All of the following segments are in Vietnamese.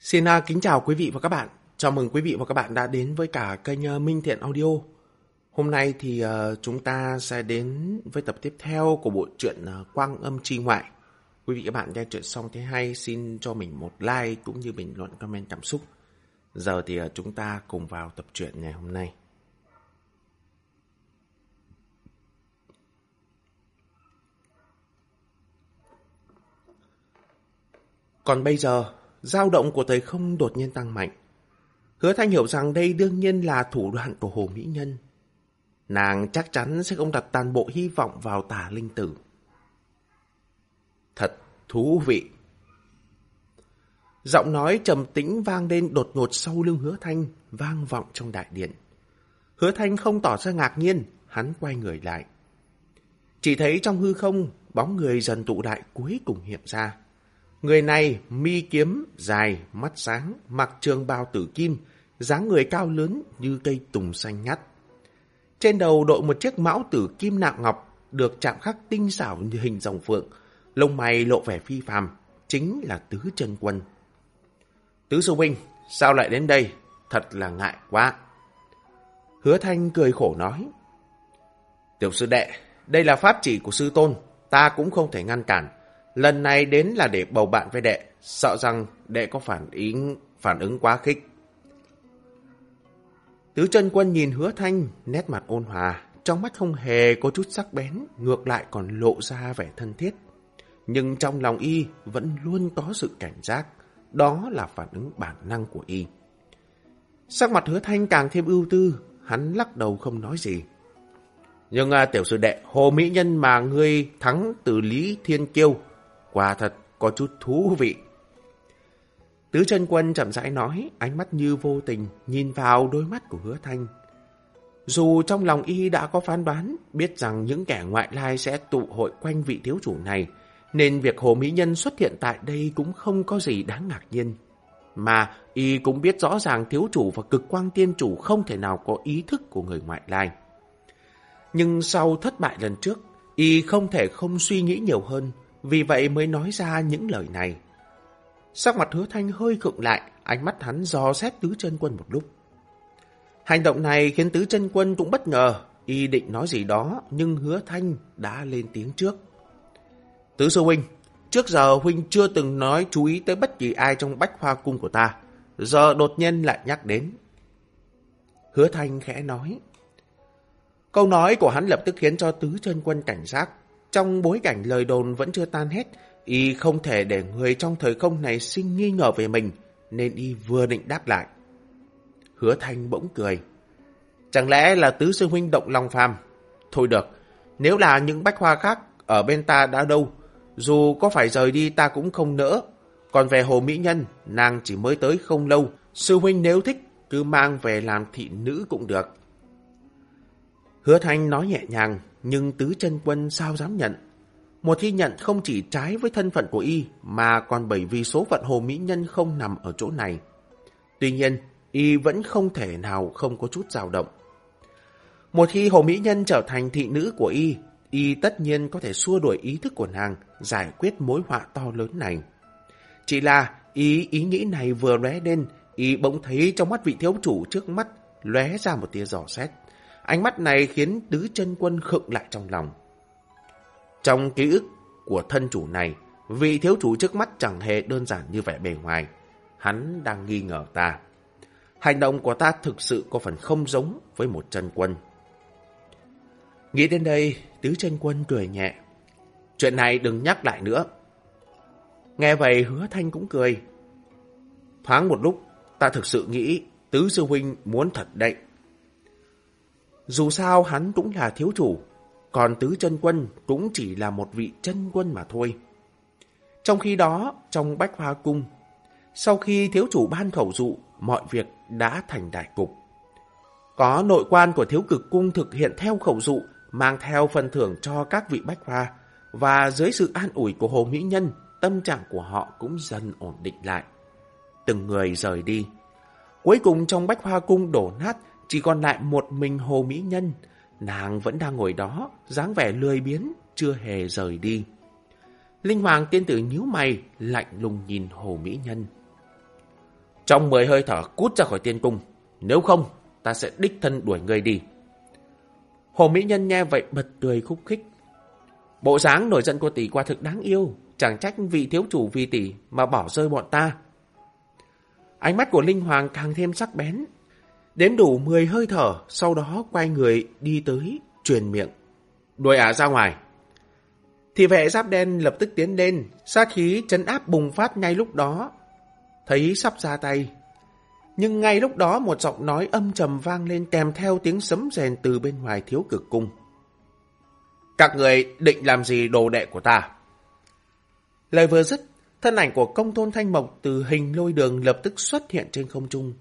Xin à, kính chào quý vị và các bạn. Chào mừng quý vị và các bạn đã đến với cả kênh à, Minh Thiện Audio. Hôm nay thì uh, chúng ta sẽ đến với tập tiếp theo của bộ truyện uh, Quang Âm Tri Ngoại. Quý vị và các bạn nghe chuyện xong thế hay xin cho mình một like cũng như bình luận comment cảm xúc. Giờ thì uh, chúng ta cùng vào tập truyện ngày hôm nay. Còn bây giờ, dao động của thời không đột nhiên tăng mạnh. Hứa Thanh hiểu rằng đây đương nhiên là thủ đoạn của Hồ Mỹ Nhân. Nàng chắc chắn sẽ không đặt toàn bộ hy vọng vào tà linh tử. Thật thú vị. Giọng nói trầm tĩnh vang lên đột ngột sau lưng hứa thanh, vang vọng trong đại điện. Hứa thanh không tỏ ra ngạc nhiên, hắn quay người lại. Chỉ thấy trong hư không, bóng người dần tụ đại cuối cùng hiện ra. Người này mi kiếm dài, mắt sáng, mặc trường bào tử kim, dáng người cao lớn như cây tùng xanh ngắt. Trên đầu đội một chiếc mão tử kim nạm ngọc, được chạm khắc tinh xảo như hình dòng phượng, lông mày lộ vẻ phi phàm, chính là Tứ Chân Quân. Tứ Sư Huynh, sao lại đến đây? Thật là ngại quá. Hứa Thanh cười khổ nói. Tiểu sư đệ, đây là pháp chỉ của sư tôn, ta cũng không thể ngăn cản. Lần này đến là để bầu bạn với đệ, sợ rằng đệ có phản ứng, phản ứng quá khích. Tứ chân quân nhìn hứa thanh, nét mặt ôn hòa, trong mắt không hề có chút sắc bén, ngược lại còn lộ ra vẻ thân thiết. Nhưng trong lòng y vẫn luôn có sự cảnh giác, đó là phản ứng bản năng của y. Sắc mặt hứa thanh càng thêm ưu tư, hắn lắc đầu không nói gì. Nhưng à, tiểu sư đệ, hồ mỹ nhân mà ngươi thắng từ Lý Thiên Kiêu, quả thật có chút thú vị. Tứ chân quân chậm rãi nói, ánh mắt như vô tình, nhìn vào đôi mắt của hứa thanh. Dù trong lòng y đã có phán đoán, biết rằng những kẻ ngoại lai sẽ tụ hội quanh vị thiếu chủ này, nên việc Hồ Mỹ Nhân xuất hiện tại đây cũng không có gì đáng ngạc nhiên. Mà y cũng biết rõ ràng thiếu chủ và cực quang tiên chủ không thể nào có ý thức của người ngoại lai. Nhưng sau thất bại lần trước, y không thể không suy nghĩ nhiều hơn, vì vậy mới nói ra những lời này. Sắc mặt hứa thanh hơi khựng lại, ánh mắt hắn dò xét tứ chân quân một lúc. Hành động này khiến tứ chân quân cũng bất ngờ, y định nói gì đó, nhưng hứa thanh đã lên tiếng trước. Tứ sư huynh, trước giờ huynh chưa từng nói chú ý tới bất kỳ ai trong bách hoa cung của ta, giờ đột nhiên lại nhắc đến. Hứa thanh khẽ nói. Câu nói của hắn lập tức khiến cho tứ chân quân cảnh giác. Trong bối cảnh lời đồn vẫn chưa tan hết, y không thể để người trong thời không này sinh nghi ngờ về mình, nên y vừa định đáp lại. Hứa thanh bỗng cười. Chẳng lẽ là tứ sư huynh động lòng phàm? Thôi được, nếu là những bách hoa khác ở bên ta đã đâu, dù có phải rời đi ta cũng không nỡ. Còn về hồ mỹ nhân, nàng chỉ mới tới không lâu, sư huynh nếu thích, cứ mang về làm thị nữ cũng được. Hứa thanh nói nhẹ nhàng, nhưng tứ chân quân sao dám nhận. Một khi nhận không chỉ trái với thân phận của y, mà còn bởi vì số phận hồ mỹ nhân không nằm ở chỗ này. Tuy nhiên, y vẫn không thể nào không có chút dao động. Một khi hồ mỹ nhân trở thành thị nữ của y, y tất nhiên có thể xua đuổi ý thức của nàng, giải quyết mối họa to lớn này. Chỉ là ý ý nghĩ này vừa lóe lên, y bỗng thấy trong mắt vị thiếu chủ trước mắt lóe ra một tia giỏ xét. Ánh mắt này khiến tứ chân quân khựng lại trong lòng. Trong ký ức của thân chủ này, vị thiếu chủ trước mắt chẳng hề đơn giản như vẻ bề ngoài. Hắn đang nghi ngờ ta. Hành động của ta thực sự có phần không giống với một chân quân. Nghĩ đến đây, tứ chân quân cười nhẹ. Chuyện này đừng nhắc lại nữa. Nghe vậy hứa thanh cũng cười. Thoáng một lúc, ta thực sự nghĩ tứ sư huynh muốn thật đấy. Dù sao hắn cũng là thiếu chủ, còn tứ chân quân cũng chỉ là một vị chân quân mà thôi. Trong khi đó, trong Bách Hoa Cung, sau khi thiếu chủ ban khẩu dụ, mọi việc đã thành đại cục. Có nội quan của thiếu cực cung thực hiện theo khẩu dụ, mang theo phần thưởng cho các vị Bách Hoa, và dưới sự an ủi của Hồ Mỹ Nhân, tâm trạng của họ cũng dần ổn định lại. Từng người rời đi. Cuối cùng trong Bách Hoa Cung đổ nát, chỉ còn lại một mình Hồ Mỹ Nhân. Nàng vẫn đang ngồi đó, dáng vẻ lười biến, chưa hề rời đi. Linh Hoàng tiên tử nhíu mày, lạnh lùng nhìn Hồ Mỹ Nhân. Trong 10 hơi thở cút ra khỏi tiên cung. Nếu không, ta sẽ đích thân đuổi người đi. Hồ Mỹ Nhân nghe vậy bật cười khúc khích. Bộ dáng nổi giận của tỷ quả thực đáng yêu. Chẳng trách vị thiếu chủ vì tỷ mà bỏ rơi bọn ta. Ánh mắt của Linh Hoàng càng thêm sắc bén. Đếm đủ 10 hơi thở, sau đó quay người đi tới, truyền miệng. Đuổi ả ra ngoài. Thì vệ giáp đen lập tức tiến lên, sát khí chấn áp bùng phát ngay lúc đó. Thấy sắp ra tay. Nhưng ngay lúc đó một giọng nói âm trầm vang lên kèm theo tiếng sấm rèn từ bên ngoài thiếu cực cung. Các người định làm gì đồ đệ của ta? Lời vừa dứt, thân ảnh của công tôn thanh mộc từ hình lôi đường lập tức xuất hiện trên không trung.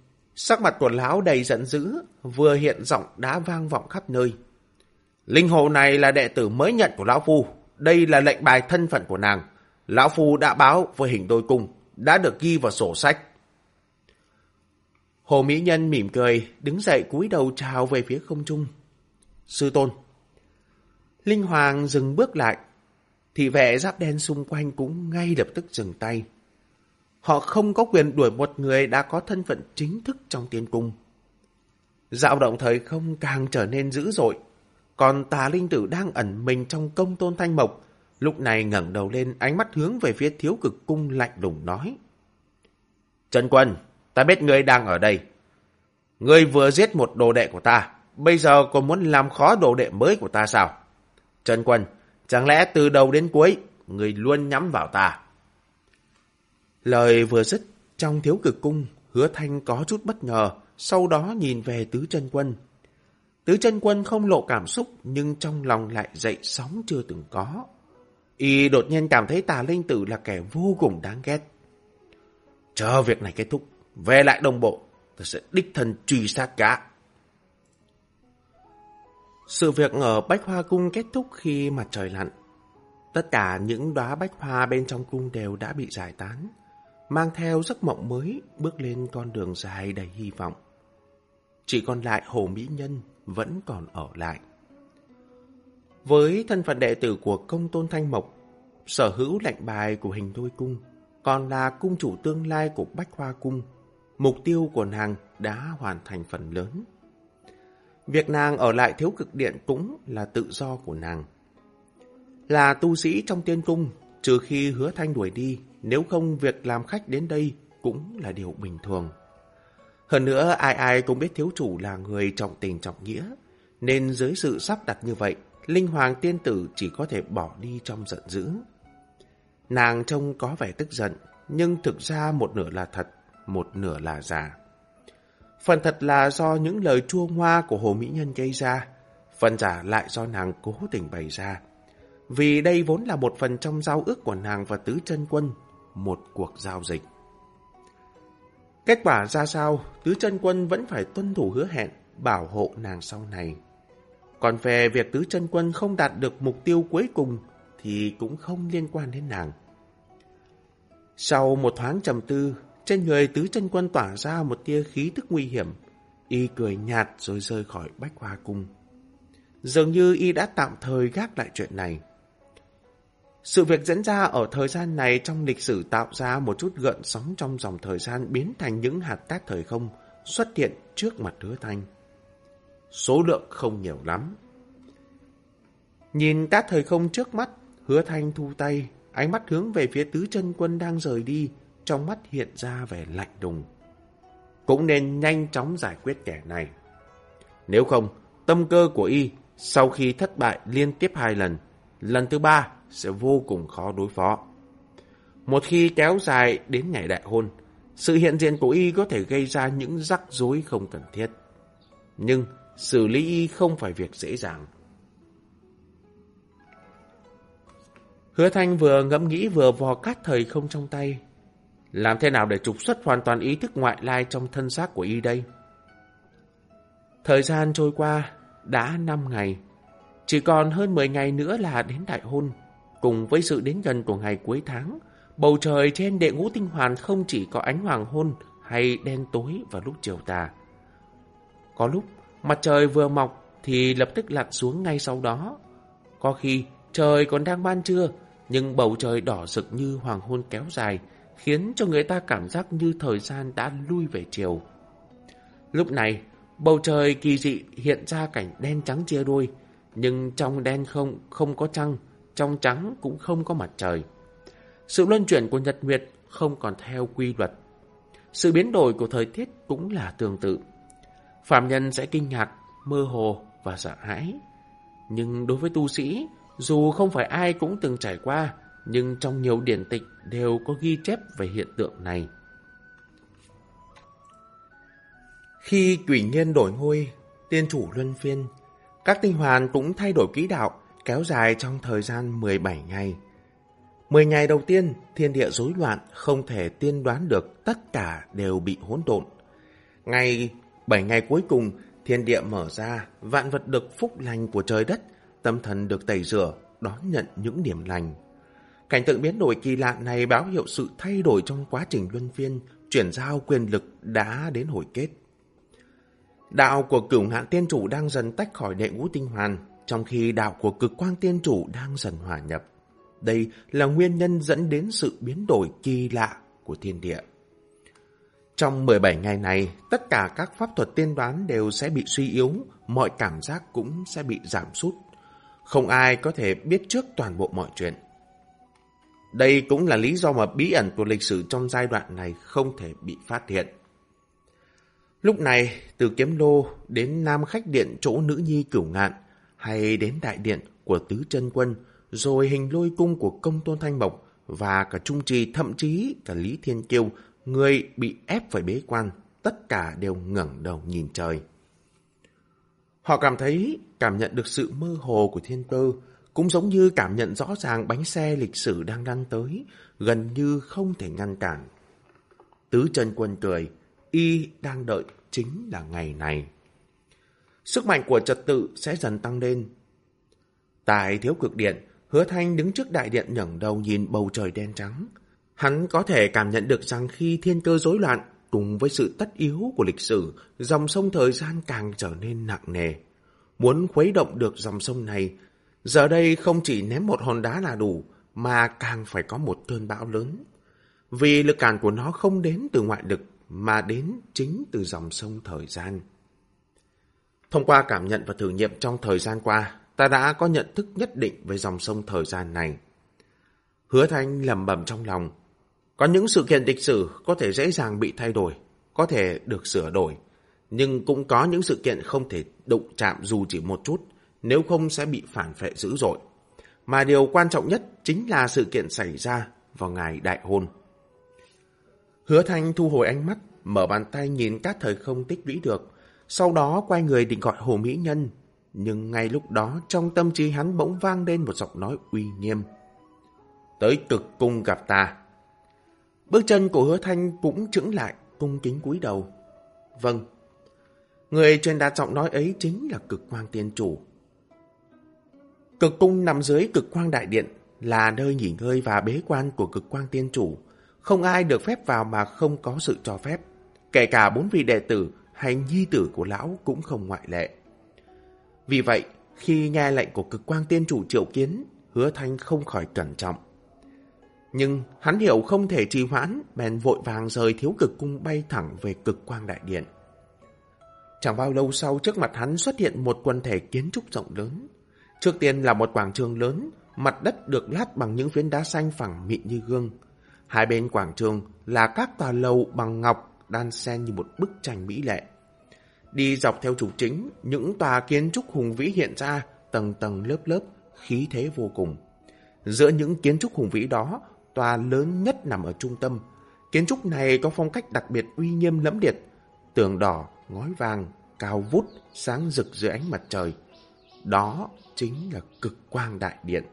Sắc mặt của lão đầy giận dữ, vừa hiện giọng đã vang vọng khắp nơi. Linh hồ này là đệ tử mới nhận của Lão Phu. Đây là lệnh bài thân phận của nàng. Lão Phu đã báo với hình đôi cung, đã được ghi vào sổ sách. Hồ Mỹ Nhân mỉm cười, đứng dậy cúi đầu chào về phía không trung. Sư tôn. Linh Hoàng dừng bước lại. Thị vệ giáp đen xung quanh cũng ngay lập tức dừng tay. Họ không có quyền đuổi một người đã có thân phận chính thức trong tiên cung. Dạo động thời không càng trở nên dữ dội. Còn tà linh tử đang ẩn mình trong công tôn thanh mộc, lúc này ngẩng đầu lên ánh mắt hướng về phía thiếu cực cung lạnh lùng nói. Trần Quân, ta biết ngươi đang ở đây. Ngươi vừa giết một đồ đệ của ta, bây giờ còn muốn làm khó đồ đệ mới của ta sao? Trần Quân, chẳng lẽ từ đầu đến cuối, ngươi luôn nhắm vào ta? Lời vừa dứt, trong thiếu cực cung, hứa thanh có chút bất ngờ, sau đó nhìn về tứ chân quân. Tứ chân quân không lộ cảm xúc, nhưng trong lòng lại dậy sóng chưa từng có. Y đột nhiên cảm thấy tà linh tử là kẻ vô cùng đáng ghét. Chờ việc này kết thúc, về lại đồng bộ, ta sẽ đích thân truy sát cả. Sự việc ở Bách Hoa Cung kết thúc khi mặt trời lặn. Tất cả những đóa bách hoa bên trong cung đều đã bị giải tán mang theo giấc mộng mới bước lên con đường dài đầy hy vọng. Chỉ còn lại Hồ Mỹ Nhân vẫn còn ở lại. Với thân phận đệ tử của công tôn Thanh Mộc, sở hữu lệnh bài của hình đôi cung, còn là cung chủ tương lai của Bách Hoa Cung, mục tiêu của nàng đã hoàn thành phần lớn. Việc nàng ở lại thiếu cực điện cũng là tự do của nàng. Là tu sĩ trong tiên cung, trừ khi hứa thanh đuổi đi, nếu không việc làm khách đến đây cũng là điều bình thường. Hơn nữa ai ai cũng biết thiếu chủ là người trọng tình trọng nghĩa, nên dưới sự sắp đặt như vậy, Linh Hoàng tiên tử chỉ có thể bỏ đi trong giận dữ. Nàng trông có vẻ tức giận, nhưng thực ra một nửa là thật, một nửa là giả. Phần thật là do những lời chua ngoa của Hồ Mỹ Nhân gây ra, phần giả lại do nàng cố tình bày ra. Vì đây vốn là một phần trong giao ước của nàng và tứ chân quân, một cuộc giao dịch. Kết quả ra sao, tứ chân quân vẫn phải tuân thủ hứa hẹn, bảo hộ nàng sau này. Còn về việc tứ chân quân không đạt được mục tiêu cuối cùng thì cũng không liên quan đến nàng. Sau một thoáng trầm tư, trên người tứ chân quân tỏa ra một tia khí tức nguy hiểm. Y cười nhạt rồi rơi khỏi bách hoa cung. Dường như y đã tạm thời gác lại chuyện này. Sự việc diễn ra ở thời gian này trong lịch sử tạo ra một chút gợn sóng trong dòng thời gian biến thành những hạt cát thời không xuất hiện trước mặt hứa thanh. Số lượng không nhiều lắm. Nhìn cát thời không trước mắt, hứa thanh thu tay, ánh mắt hướng về phía tứ chân quân đang rời đi, trong mắt hiện ra vẻ lạnh đùng. Cũng nên nhanh chóng giải quyết kẻ này. Nếu không, tâm cơ của y sau khi thất bại liên tiếp hai lần, lần thứ ba sẽ vô cùng khó đối phó. Một khi kéo dài đến ngày đại hôn, sự hiện diện của y có thể gây ra những rắc rối không cần thiết. Nhưng xử lý y không phải việc dễ dàng. Hứa Thanh vừa ngẫm nghĩ vừa vò cát thời không trong tay. Làm thế nào để trục xuất hoàn toàn ý thức ngoại lai trong thân xác của y đây? Thời gian trôi qua, đã 5 ngày. Chỉ còn hơn 10 ngày nữa là đến đại hôn. Cùng với sự đến gần của ngày cuối tháng, bầu trời trên đệ ngũ tinh hoàn không chỉ có ánh hoàng hôn hay đen tối vào lúc chiều tà. Có lúc, mặt trời vừa mọc thì lập tức lặn xuống ngay sau đó. Có khi trời còn đang ban trưa, nhưng bầu trời đỏ rực như hoàng hôn kéo dài, khiến cho người ta cảm giác như thời gian đã lui về chiều. Lúc này, bầu trời kỳ dị hiện ra cảnh đen trắng chia đôi, nhưng trong đen không không có trăng, trong trắng cũng không có mặt trời. Sự luân chuyển của nhật nguyệt không còn theo quy luật. Sự biến đổi của thời tiết cũng là tương tự. Phạm nhân sẽ kinh ngạc, mơ hồ và sợ hãi. Nhưng đối với tu sĩ, dù không phải ai cũng từng trải qua, nhưng trong nhiều điển tịch đều có ghi chép về hiện tượng này. Khi quỷ nhiên đổi ngôi, tiên chủ luân phiên, các tinh hoàn cũng thay đổi quỹ đạo, kéo dài trong thời gian 17 ngày. 10 ngày đầu tiên, thiên địa rối loạn, không thể tiên đoán được tất cả đều bị hỗn độn. Ngày 7 ngày cuối cùng, thiên địa mở ra, vạn vật được phúc lành của trời đất, tâm thần được tẩy rửa, đón nhận những điểm lành. Cảnh tượng biến đổi kỳ lạ này báo hiệu sự thay đổi trong quá trình luân phiên, chuyển giao quyền lực đã đến hồi kết. Đạo của cửu ngạn tiên chủ đang dần tách khỏi đệ ngũ tinh hoàn, trong khi đạo của cực quang tiên chủ đang dần hòa nhập. Đây là nguyên nhân dẫn đến sự biến đổi kỳ lạ của thiên địa. Trong 17 ngày này, tất cả các pháp thuật tiên đoán đều sẽ bị suy yếu, mọi cảm giác cũng sẽ bị giảm sút. Không ai có thể biết trước toàn bộ mọi chuyện. Đây cũng là lý do mà bí ẩn của lịch sử trong giai đoạn này không thể bị phát hiện. Lúc này, từ kiếm lô đến Nam Khách Điện chỗ nữ nhi cửu ngạn, hay đến đại điện của Tứ chân Quân, rồi hình lôi cung của công tôn Thanh Mộc và cả Trung Trì, thậm chí cả Lý Thiên Kiêu, người bị ép phải bế quan, tất cả đều ngẩng đầu nhìn trời. Họ cảm thấy, cảm nhận được sự mơ hồ của thiên cơ, cũng giống như cảm nhận rõ ràng bánh xe lịch sử đang đang tới, gần như không thể ngăn cản. Tứ chân quân cười, y đang đợi chính là ngày này. Sức mạnh của trật tự sẽ dần tăng lên. Tại thiếu cực điện, hứa thanh đứng trước đại điện ngẩng đầu nhìn bầu trời đen trắng. Hắn có thể cảm nhận được rằng khi thiên cơ rối loạn, cùng với sự tất yếu của lịch sử, dòng sông thời gian càng trở nên nặng nề. Muốn khuấy động được dòng sông này, giờ đây không chỉ ném một hòn đá là đủ, mà càng phải có một cơn bão lớn. Vì lực cản của nó không đến từ ngoại lực, mà đến chính từ dòng sông thời gian. Thông qua cảm nhận và thử nghiệm trong thời gian qua, ta đã có nhận thức nhất định về dòng sông thời gian này. Hứa Thanh lầm bầm trong lòng. Có những sự kiện lịch sử có thể dễ dàng bị thay đổi, có thể được sửa đổi, nhưng cũng có những sự kiện không thể đụng chạm dù chỉ một chút, nếu không sẽ bị phản phệ dữ dội. Mà điều quan trọng nhất chính là sự kiện xảy ra vào ngày đại hôn. Hứa Thanh thu hồi ánh mắt, mở bàn tay nhìn các thời không tích lũy được, sau đó quay người định gọi Hồ Mỹ Nhân. Nhưng ngay lúc đó trong tâm trí hắn bỗng vang lên một giọng nói uy nghiêm. Tới cực cung gặp ta. Bước chân của hứa thanh cũng chững lại, cung kính cúi đầu. Vâng. Người truyền đạt giọng nói ấy chính là cực quang tiên chủ. Cực cung nằm dưới cực quang đại điện, là nơi nghỉ ngơi và bế quan của cực quang tiên chủ. Không ai được phép vào mà không có sự cho phép. Kể cả bốn vị đệ tử hay nhi tử của lão cũng không ngoại lệ. Vì vậy, khi nghe lệnh của cực quang tiên chủ triệu kiến, hứa thanh không khỏi cẩn trọng. Nhưng hắn hiểu không thể trì hoãn, bèn vội vàng rời thiếu cực cung bay thẳng về cực quang đại điện. Chẳng bao lâu sau trước mặt hắn xuất hiện một quần thể kiến trúc rộng lớn. Trước tiên là một quảng trường lớn, mặt đất được lát bằng những phiến đá xanh phẳng mịn như gương. Hai bên quảng trường là các tòa lầu bằng ngọc đan xen như một bức tranh mỹ lệ. Đi dọc theo trục chính, những tòa kiến trúc hùng vĩ hiện ra, tầng tầng lớp lớp, khí thế vô cùng. Giữa những kiến trúc hùng vĩ đó, tòa lớn nhất nằm ở trung tâm. Kiến trúc này có phong cách đặc biệt uy nghiêm lẫm liệt, tường đỏ, ngói vàng, cao vút, sáng rực dưới ánh mặt trời. Đó chính là cực quang đại điện.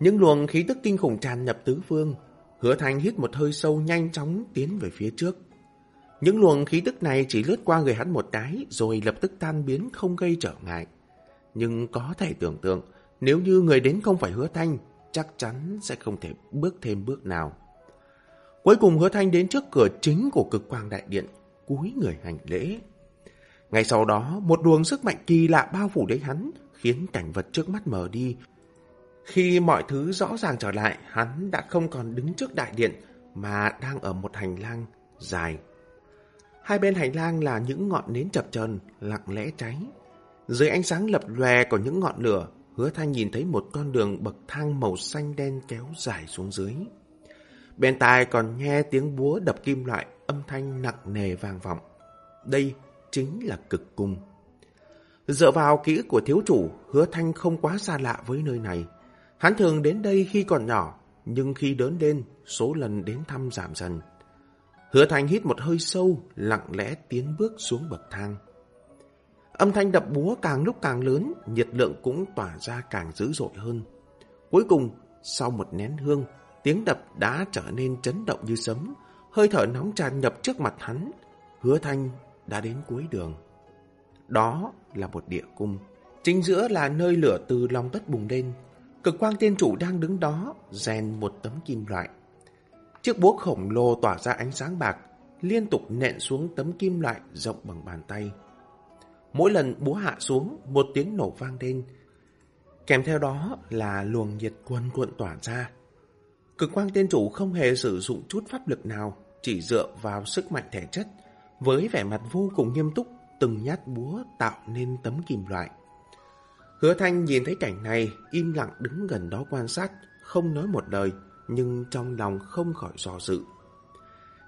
Những luồng khí tức kinh khủng tràn nhập tứ phương, hứa Thanh hít một hơi sâu nhanh chóng tiến về phía trước. Những luồng khí tức này chỉ lướt qua người hắn một cái rồi lập tức tan biến không gây trở ngại. Nhưng có thể tưởng tượng, nếu như người đến không phải hứa thanh, chắc chắn sẽ không thể bước thêm bước nào. Cuối cùng hứa thanh đến trước cửa chính của cực quang đại điện, cúi người hành lễ. Ngay sau đó, một luồng sức mạnh kỳ lạ bao phủ lấy hắn, khiến cảnh vật trước mắt mờ đi. Khi mọi thứ rõ ràng trở lại, hắn đã không còn đứng trước đại điện mà đang ở một hành lang dài. Hai bên hành lang là những ngọn nến chập chờn lặng lẽ cháy. Dưới ánh sáng lập lòe của những ngọn lửa, hứa thanh nhìn thấy một con đường bậc thang màu xanh đen kéo dài xuống dưới. Bên tai còn nghe tiếng búa đập kim loại, âm thanh nặng nề vang vọng. Đây chính là cực cung. Dựa vào kỹ của thiếu chủ, hứa thanh không quá xa lạ với nơi này. Hắn thường đến đây khi còn nhỏ, nhưng khi lớn lên, số lần đến thăm giảm dần. Hứa thanh hít một hơi sâu, lặng lẽ tiến bước xuống bậc thang. Âm thanh đập búa càng lúc càng lớn, nhiệt lượng cũng tỏa ra càng dữ dội hơn. Cuối cùng, sau một nén hương, tiếng đập đã trở nên chấn động như sấm, hơi thở nóng tràn nhập trước mặt hắn. Hứa thanh đã đến cuối đường. Đó là một địa cung. Chính giữa là nơi lửa từ lòng đất bùng lên. Cực quang tiên chủ đang đứng đó, rèn một tấm kim loại. Chiếc búa khổng lồ tỏa ra ánh sáng bạc, liên tục nện xuống tấm kim loại rộng bằng bàn tay. Mỗi lần búa hạ xuống, một tiếng nổ vang lên. Kèm theo đó là luồng nhiệt cuồn cuộn tỏa ra. Cực quang tiên chủ không hề sử dụng chút pháp lực nào, chỉ dựa vào sức mạnh thể chất, với vẻ mặt vô cùng nghiêm túc, từng nhát búa tạo nên tấm kim loại. Hứa Thanh nhìn thấy cảnh này, im lặng đứng gần đó quan sát, không nói một lời, nhưng trong lòng không khỏi do dự.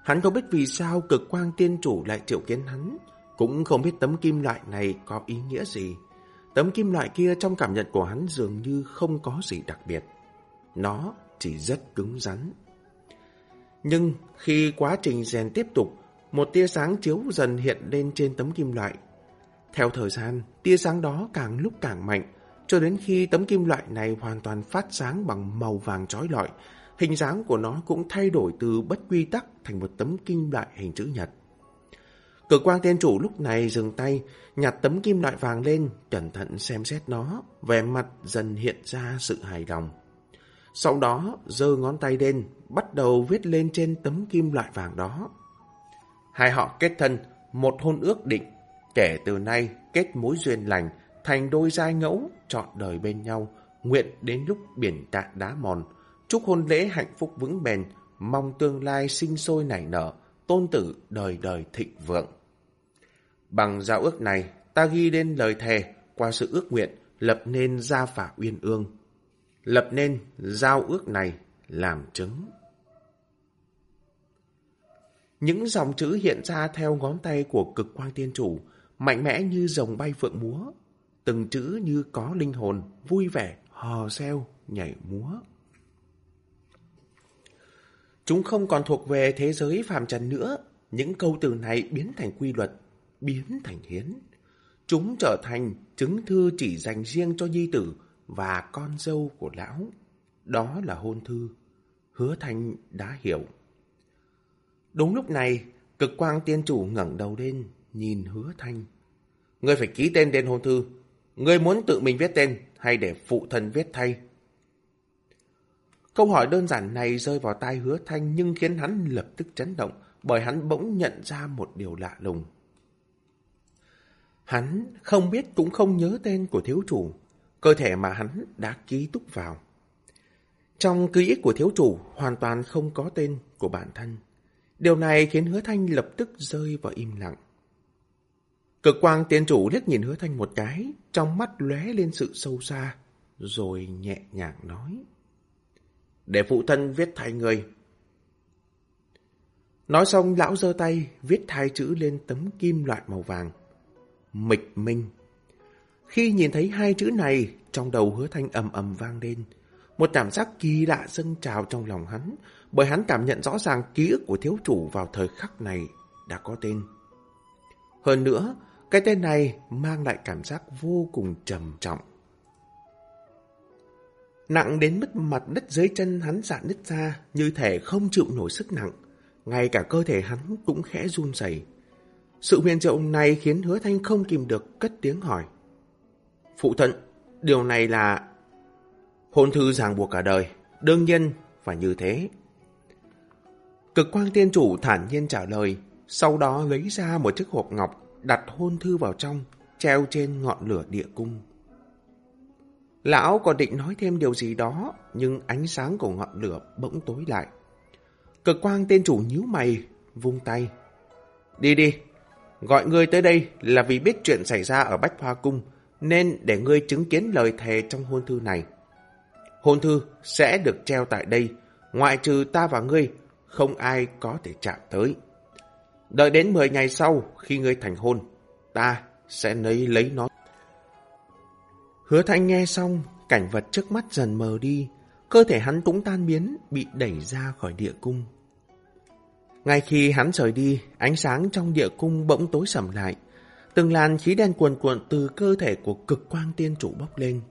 Hắn không biết vì sao cực quang tiên chủ lại triệu kiến hắn, cũng không biết tấm kim loại này có ý nghĩa gì. Tấm kim loại kia trong cảm nhận của hắn dường như không có gì đặc biệt. Nó chỉ rất cứng rắn. Nhưng khi quá trình rèn tiếp tục, một tia sáng chiếu dần hiện lên trên tấm kim loại. Theo thời gian, tia sáng đó càng lúc càng mạnh, cho đến khi tấm kim loại này hoàn toàn phát sáng bằng màu vàng trói lọi, hình dáng của nó cũng thay đổi từ bất quy tắc thành một tấm kim loại hình chữ nhật. Cực quang tiên chủ lúc này dừng tay, nhặt tấm kim loại vàng lên, cẩn thận xem xét nó, vẻ mặt dần hiện ra sự hài lòng. Sau đó, giơ ngón tay lên, bắt đầu viết lên trên tấm kim loại vàng đó. Hai họ kết thân, một hôn ước định, kể từ nay kết mối duyên lành, thành đôi giai ngẫu, trọn đời bên nhau, nguyện đến lúc biển cạn đá mòn, chúc hôn lễ hạnh phúc vững bền, mong tương lai sinh sôi nảy nở, tôn tử đời đời thịnh vượng. Bằng giao ước này, ta ghi lên lời thề, qua sự ước nguyện, lập nên gia phả uyên ương. Lập nên giao ước này làm chứng. Những dòng chữ hiện ra theo ngón tay của cực quang tiên chủ, mạnh mẽ như rồng bay phượng múa. Từng chữ như có linh hồn, vui vẻ, hò reo, nhảy múa. Chúng không còn thuộc về thế giới phàm trần nữa. Những câu từ này biến thành quy luật, biến thành hiến. Chúng trở thành chứng thư chỉ dành riêng cho di tử và con dâu của lão. Đó là hôn thư. Hứa Thanh đã hiểu. Đúng lúc này, cực quang tiên chủ ngẩng đầu lên, nhìn hứa Thanh. Ngươi phải ký tên đến hôn thư. Ngươi muốn tự mình viết tên hay để phụ thân viết thay? Câu hỏi đơn giản này rơi vào tai hứa Thanh nhưng khiến hắn lập tức chấn động bởi hắn bỗng nhận ra một điều lạ lùng. Hắn không biết cũng không nhớ tên của thiếu chủ, cơ thể mà hắn đã ký túc vào. Trong ký ức của thiếu chủ hoàn toàn không có tên của bản thân. Điều này khiến hứa thanh lập tức rơi vào im lặng. Cực quang tiên chủ liếc nhìn hứa thanh một cái, trong mắt lóe lên sự sâu xa, rồi nhẹ nhàng nói. Để phụ thân viết thay người. Nói xong lão giơ tay, viết hai chữ lên tấm kim loại màu vàng. Mịch Minh. Khi nhìn thấy hai chữ này, trong đầu hứa thanh ầm ầm vang lên. Một cảm giác kỳ lạ dâng trào trong lòng hắn, bởi hắn cảm nhận rõ ràng ký ức của thiếu chủ vào thời khắc này đã có tên. Hơn nữa, cái tên này mang lại cảm giác vô cùng trầm trọng. Nặng đến mức mặt đất dưới chân hắn dạn nứt ra, như thể không chịu nổi sức nặng. Ngay cả cơ thể hắn cũng khẽ run rẩy. Sự huyền diệu này khiến hứa thanh không kìm được cất tiếng hỏi. Phụ thân, điều này là... Hôn thư ràng buộc cả đời, đương nhiên phải như thế. Cực quang tiên chủ thản nhiên trả lời, sau đó lấy ra một chiếc hộp ngọc, đặt hôn thư vào trong, treo trên ngọn lửa địa cung. Lão còn định nói thêm điều gì đó, nhưng ánh sáng của ngọn lửa bỗng tối lại. Cực quang tên chủ nhíu mày, vung tay. Đi đi, gọi ngươi tới đây là vì biết chuyện xảy ra ở Bách Hoa Cung, nên để ngươi chứng kiến lời thề trong hôn thư này. Hôn thư sẽ được treo tại đây, ngoại trừ ta và ngươi, không ai có thể chạm tới. Đợi đến 10 ngày sau, khi ngươi thành hôn, ta sẽ lấy lấy nó. Hứa thanh nghe xong, cảnh vật trước mắt dần mờ đi, cơ thể hắn cũng tan biến, bị đẩy ra khỏi địa cung. Ngay khi hắn rời đi, ánh sáng trong địa cung bỗng tối sầm lại. Từng làn khí đen cuồn cuộn từ cơ thể của cực quang tiên chủ bốc lên.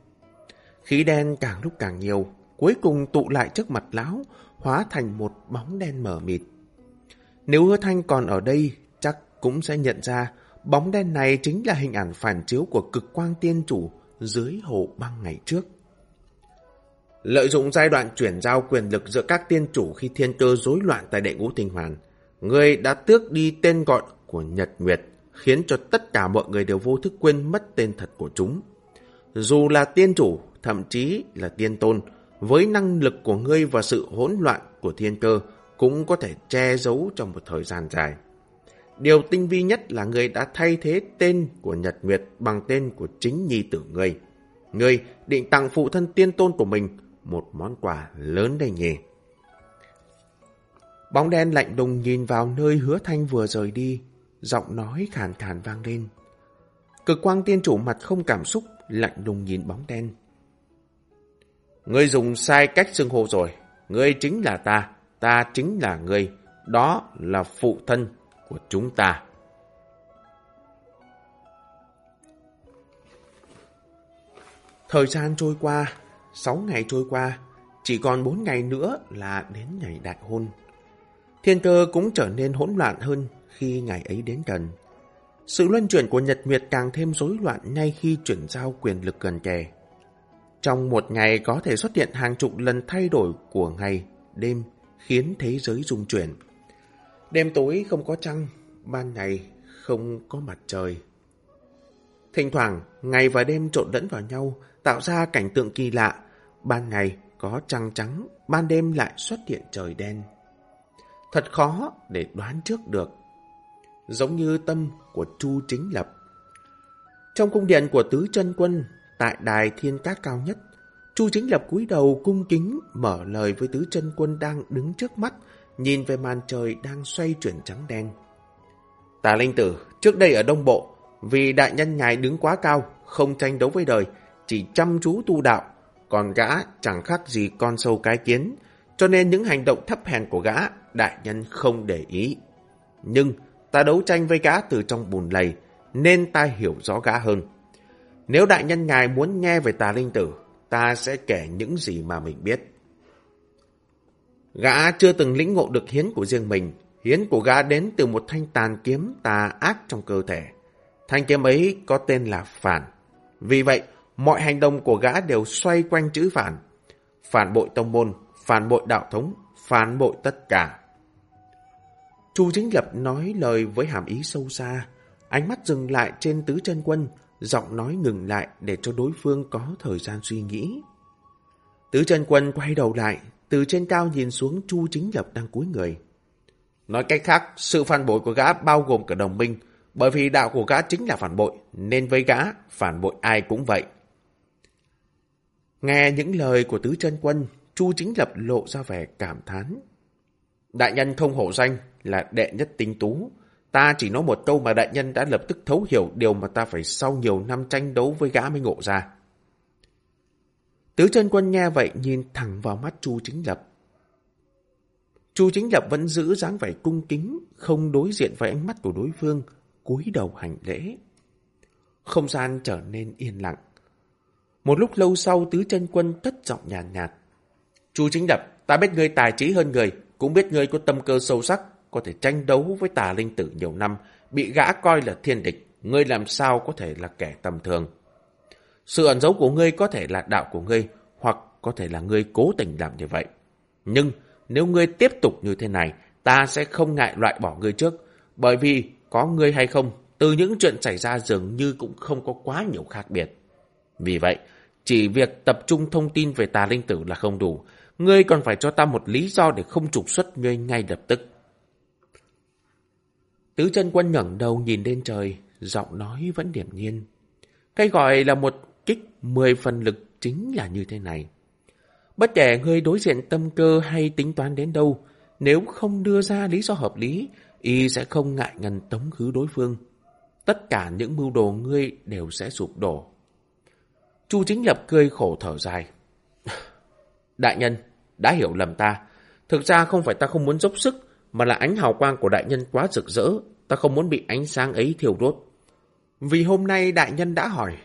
Khí đen càng lúc càng nhiều, cuối cùng tụ lại trước mặt lão, hóa thành một bóng đen mờ mịt. Nếu hứa thanh còn ở đây, chắc cũng sẽ nhận ra bóng đen này chính là hình ảnh phản chiếu của cực quang tiên chủ dưới hồ băng ngày trước. Lợi dụng giai đoạn chuyển giao quyền lực giữa các tiên chủ khi thiên cơ rối loạn tại đệ ngũ tinh hoàn, người đã tước đi tên gọi của Nhật Nguyệt, khiến cho tất cả mọi người đều vô thức quên mất tên thật của chúng. Dù là tiên chủ, thậm chí là tiên tôn, với năng lực của ngươi và sự hỗn loạn của thiên cơ, cũng có thể che giấu trong một thời gian dài. Điều tinh vi nhất là người đã thay thế tên của Nhật Nguyệt bằng tên của chính nhi tử người. người định tặng phụ thân tiên tôn của mình một món quà lớn đây nhỉ. Bóng đen lạnh đùng nhìn vào nơi hứa thanh vừa rời đi, giọng nói khàn khàn vang lên. Cực quang tiên chủ mặt không cảm xúc, lạnh đùng nhìn bóng đen. Ngươi dùng sai cách xưng hô rồi, ngươi chính là ta, ta chính là người đó là phụ thân của chúng ta. Thời gian trôi qua, 6 ngày trôi qua, chỉ còn 4 ngày nữa là đến ngày đại hôn. Thiên cơ cũng trở nên hỗn loạn hơn khi ngày ấy đến gần. Sự luân chuyển của Nhật Nguyệt càng thêm rối loạn ngay khi chuyển giao quyền lực gần kề. Trong một ngày có thể xuất hiện hàng chục lần thay đổi của ngày, đêm, khiến thế giới rung chuyển. Đêm tối không có trăng, ban ngày không có mặt trời. Thỉnh thoảng, ngày và đêm trộn lẫn vào nhau, tạo ra cảnh tượng kỳ lạ. Ban ngày có trăng trắng, ban đêm lại xuất hiện trời đen. Thật khó để đoán trước được. Giống như tâm của Chu Chính Lập. Trong cung điện của Tứ chân Quân, tại đài thiên cát cao nhất, Chu Chính Lập cúi đầu cung kính mở lời với Tứ chân Quân đang đứng trước mắt, nhìn về màn trời đang xoay chuyển trắng đen. Tà Linh Tử, trước đây ở Đông Bộ, vì đại nhân ngài đứng quá cao, không tranh đấu với đời, chỉ chăm chú tu đạo, còn gã chẳng khác gì con sâu cái kiến, cho nên những hành động thấp hèn của gã, đại nhân không để ý. Nhưng ta đấu tranh với gã từ trong bùn lầy, nên ta hiểu rõ gã hơn. Nếu đại nhân ngài muốn nghe về tà linh tử, ta sẽ kể những gì mà mình biết. Gã chưa từng lĩnh ngộ được hiến của riêng mình, hiến của gã đến từ một thanh tàn kiếm tà ác trong cơ thể. Thanh kiếm ấy có tên là phản. Vì vậy, mọi hành động của gã đều xoay quanh chữ phản. Phản bội tông môn, phản bội đạo thống, phản bội tất cả. Chu Chính Lập nói lời với hàm ý sâu xa, ánh mắt dừng lại trên tứ chân quân, giọng nói ngừng lại để cho đối phương có thời gian suy nghĩ. Tứ chân quân quay đầu lại, từ trên cao nhìn xuống Chu Chính Lập đang cúi người. Nói cách khác, sự phản bội của gã bao gồm cả đồng minh, bởi vì đạo của gã chính là phản bội, nên với gã, phản bội ai cũng vậy. Nghe những lời của tứ chân quân, Chu Chính Lập lộ ra vẻ cảm thán. Đại nhân không hổ danh là đệ nhất tinh tú. Ta chỉ nói một câu mà đại nhân đã lập tức thấu hiểu điều mà ta phải sau nhiều năm tranh đấu với gã mới ngộ ra. Tứ chân quân nghe vậy nhìn thẳng vào mắt Chu Chính Lập. Chu Chính Lập vẫn giữ dáng vẻ cung kính, không đối diện với ánh mắt của đối phương, cúi đầu hành lễ. Không gian trở nên yên lặng. Một lúc lâu sau tứ chân quân cất giọng nhàn nhạt, nhạt. Chu chính lập ta biết ngươi tài trí hơn người, cũng biết ngươi có tâm cơ sâu sắc, có thể tranh đấu với tà linh tử nhiều năm, bị gã coi là thiên địch, ngươi làm sao có thể là kẻ tầm thường. Sự ẩn giấu của ngươi có thể là đạo của ngươi, hoặc có thể là ngươi cố tình làm như vậy. Nhưng nếu ngươi tiếp tục như thế này, ta sẽ không ngại loại bỏ ngươi trước, bởi vì có ngươi hay không, từ những chuyện xảy ra dường như cũng không có quá nhiều khác biệt. Vì vậy, Chỉ việc tập trung thông tin về tà linh tử là không đủ. Ngươi còn phải cho ta một lý do để không trục xuất ngươi ngay lập tức. Tứ chân quân ngẩng đầu nhìn lên trời, giọng nói vẫn điểm nhiên. Cái gọi là một kích mười phần lực chính là như thế này. Bất kể ngươi đối diện tâm cơ hay tính toán đến đâu, nếu không đưa ra lý do hợp lý, y sẽ không ngại ngần tống khứ đối phương. Tất cả những mưu đồ ngươi đều sẽ sụp đổ. Chu chính lập cười khổ thở dài. Đại nhân, đã hiểu lầm ta. Thực ra không phải ta không muốn dốc sức, mà là ánh hào quang của đại nhân quá rực rỡ. Ta không muốn bị ánh sáng ấy thiêu đốt. Vì hôm nay đại nhân đã hỏi,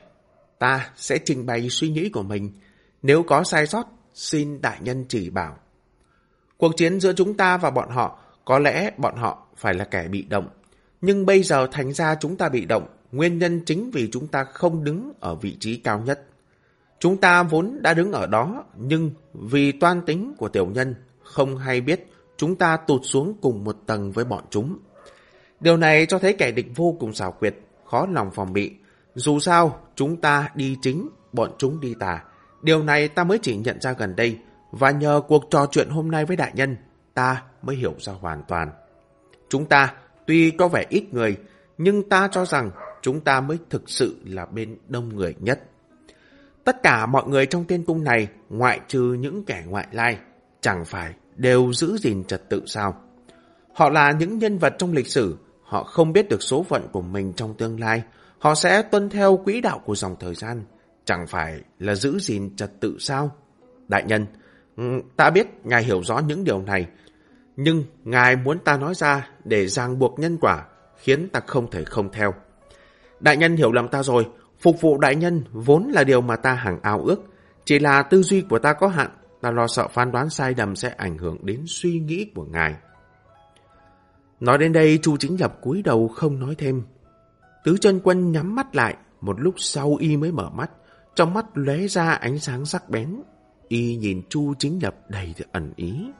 ta sẽ trình bày suy nghĩ của mình. Nếu có sai sót, xin đại nhân chỉ bảo. Cuộc chiến giữa chúng ta và bọn họ, có lẽ bọn họ phải là kẻ bị động. Nhưng bây giờ thành ra chúng ta bị động, nguyên nhân chính vì chúng ta không đứng ở vị trí cao nhất. Chúng ta vốn đã đứng ở đó, nhưng vì toan tính của tiểu nhân, không hay biết chúng ta tụt xuống cùng một tầng với bọn chúng. Điều này cho thấy kẻ địch vô cùng xảo quyệt, khó lòng phòng bị. Dù sao, chúng ta đi chính, bọn chúng đi tà. Điều này ta mới chỉ nhận ra gần đây, và nhờ cuộc trò chuyện hôm nay với đại nhân, ta mới hiểu ra hoàn toàn. Chúng ta tuy có vẻ ít người, nhưng ta cho rằng chúng ta mới thực sự là bên đông người nhất. Tất cả mọi người trong tiên cung này, ngoại trừ những kẻ ngoại lai, chẳng phải đều giữ gìn trật tự sao. Họ là những nhân vật trong lịch sử, họ không biết được số phận của mình trong tương lai, họ sẽ tuân theo quỹ đạo của dòng thời gian, chẳng phải là giữ gìn trật tự sao? Đại nhân, ừ, ta biết ngài hiểu rõ những điều này, nhưng ngài muốn ta nói ra để ràng buộc nhân quả, khiến ta không thể không theo. Đại nhân hiểu lầm ta rồi, phục vụ đại nhân vốn là điều mà ta hằng ao ước, chỉ là tư duy của ta có hạn, ta lo sợ phán đoán sai lầm sẽ ảnh hưởng đến suy nghĩ của ngài. Nói đến đây, Chu Chính Lập cúi đầu không nói thêm. Tứ chân quân nhắm mắt lại, một lúc sau y mới mở mắt, trong mắt lóe ra ánh sáng sắc bén. Y nhìn Chu Chính Lập đầy ẩn ý.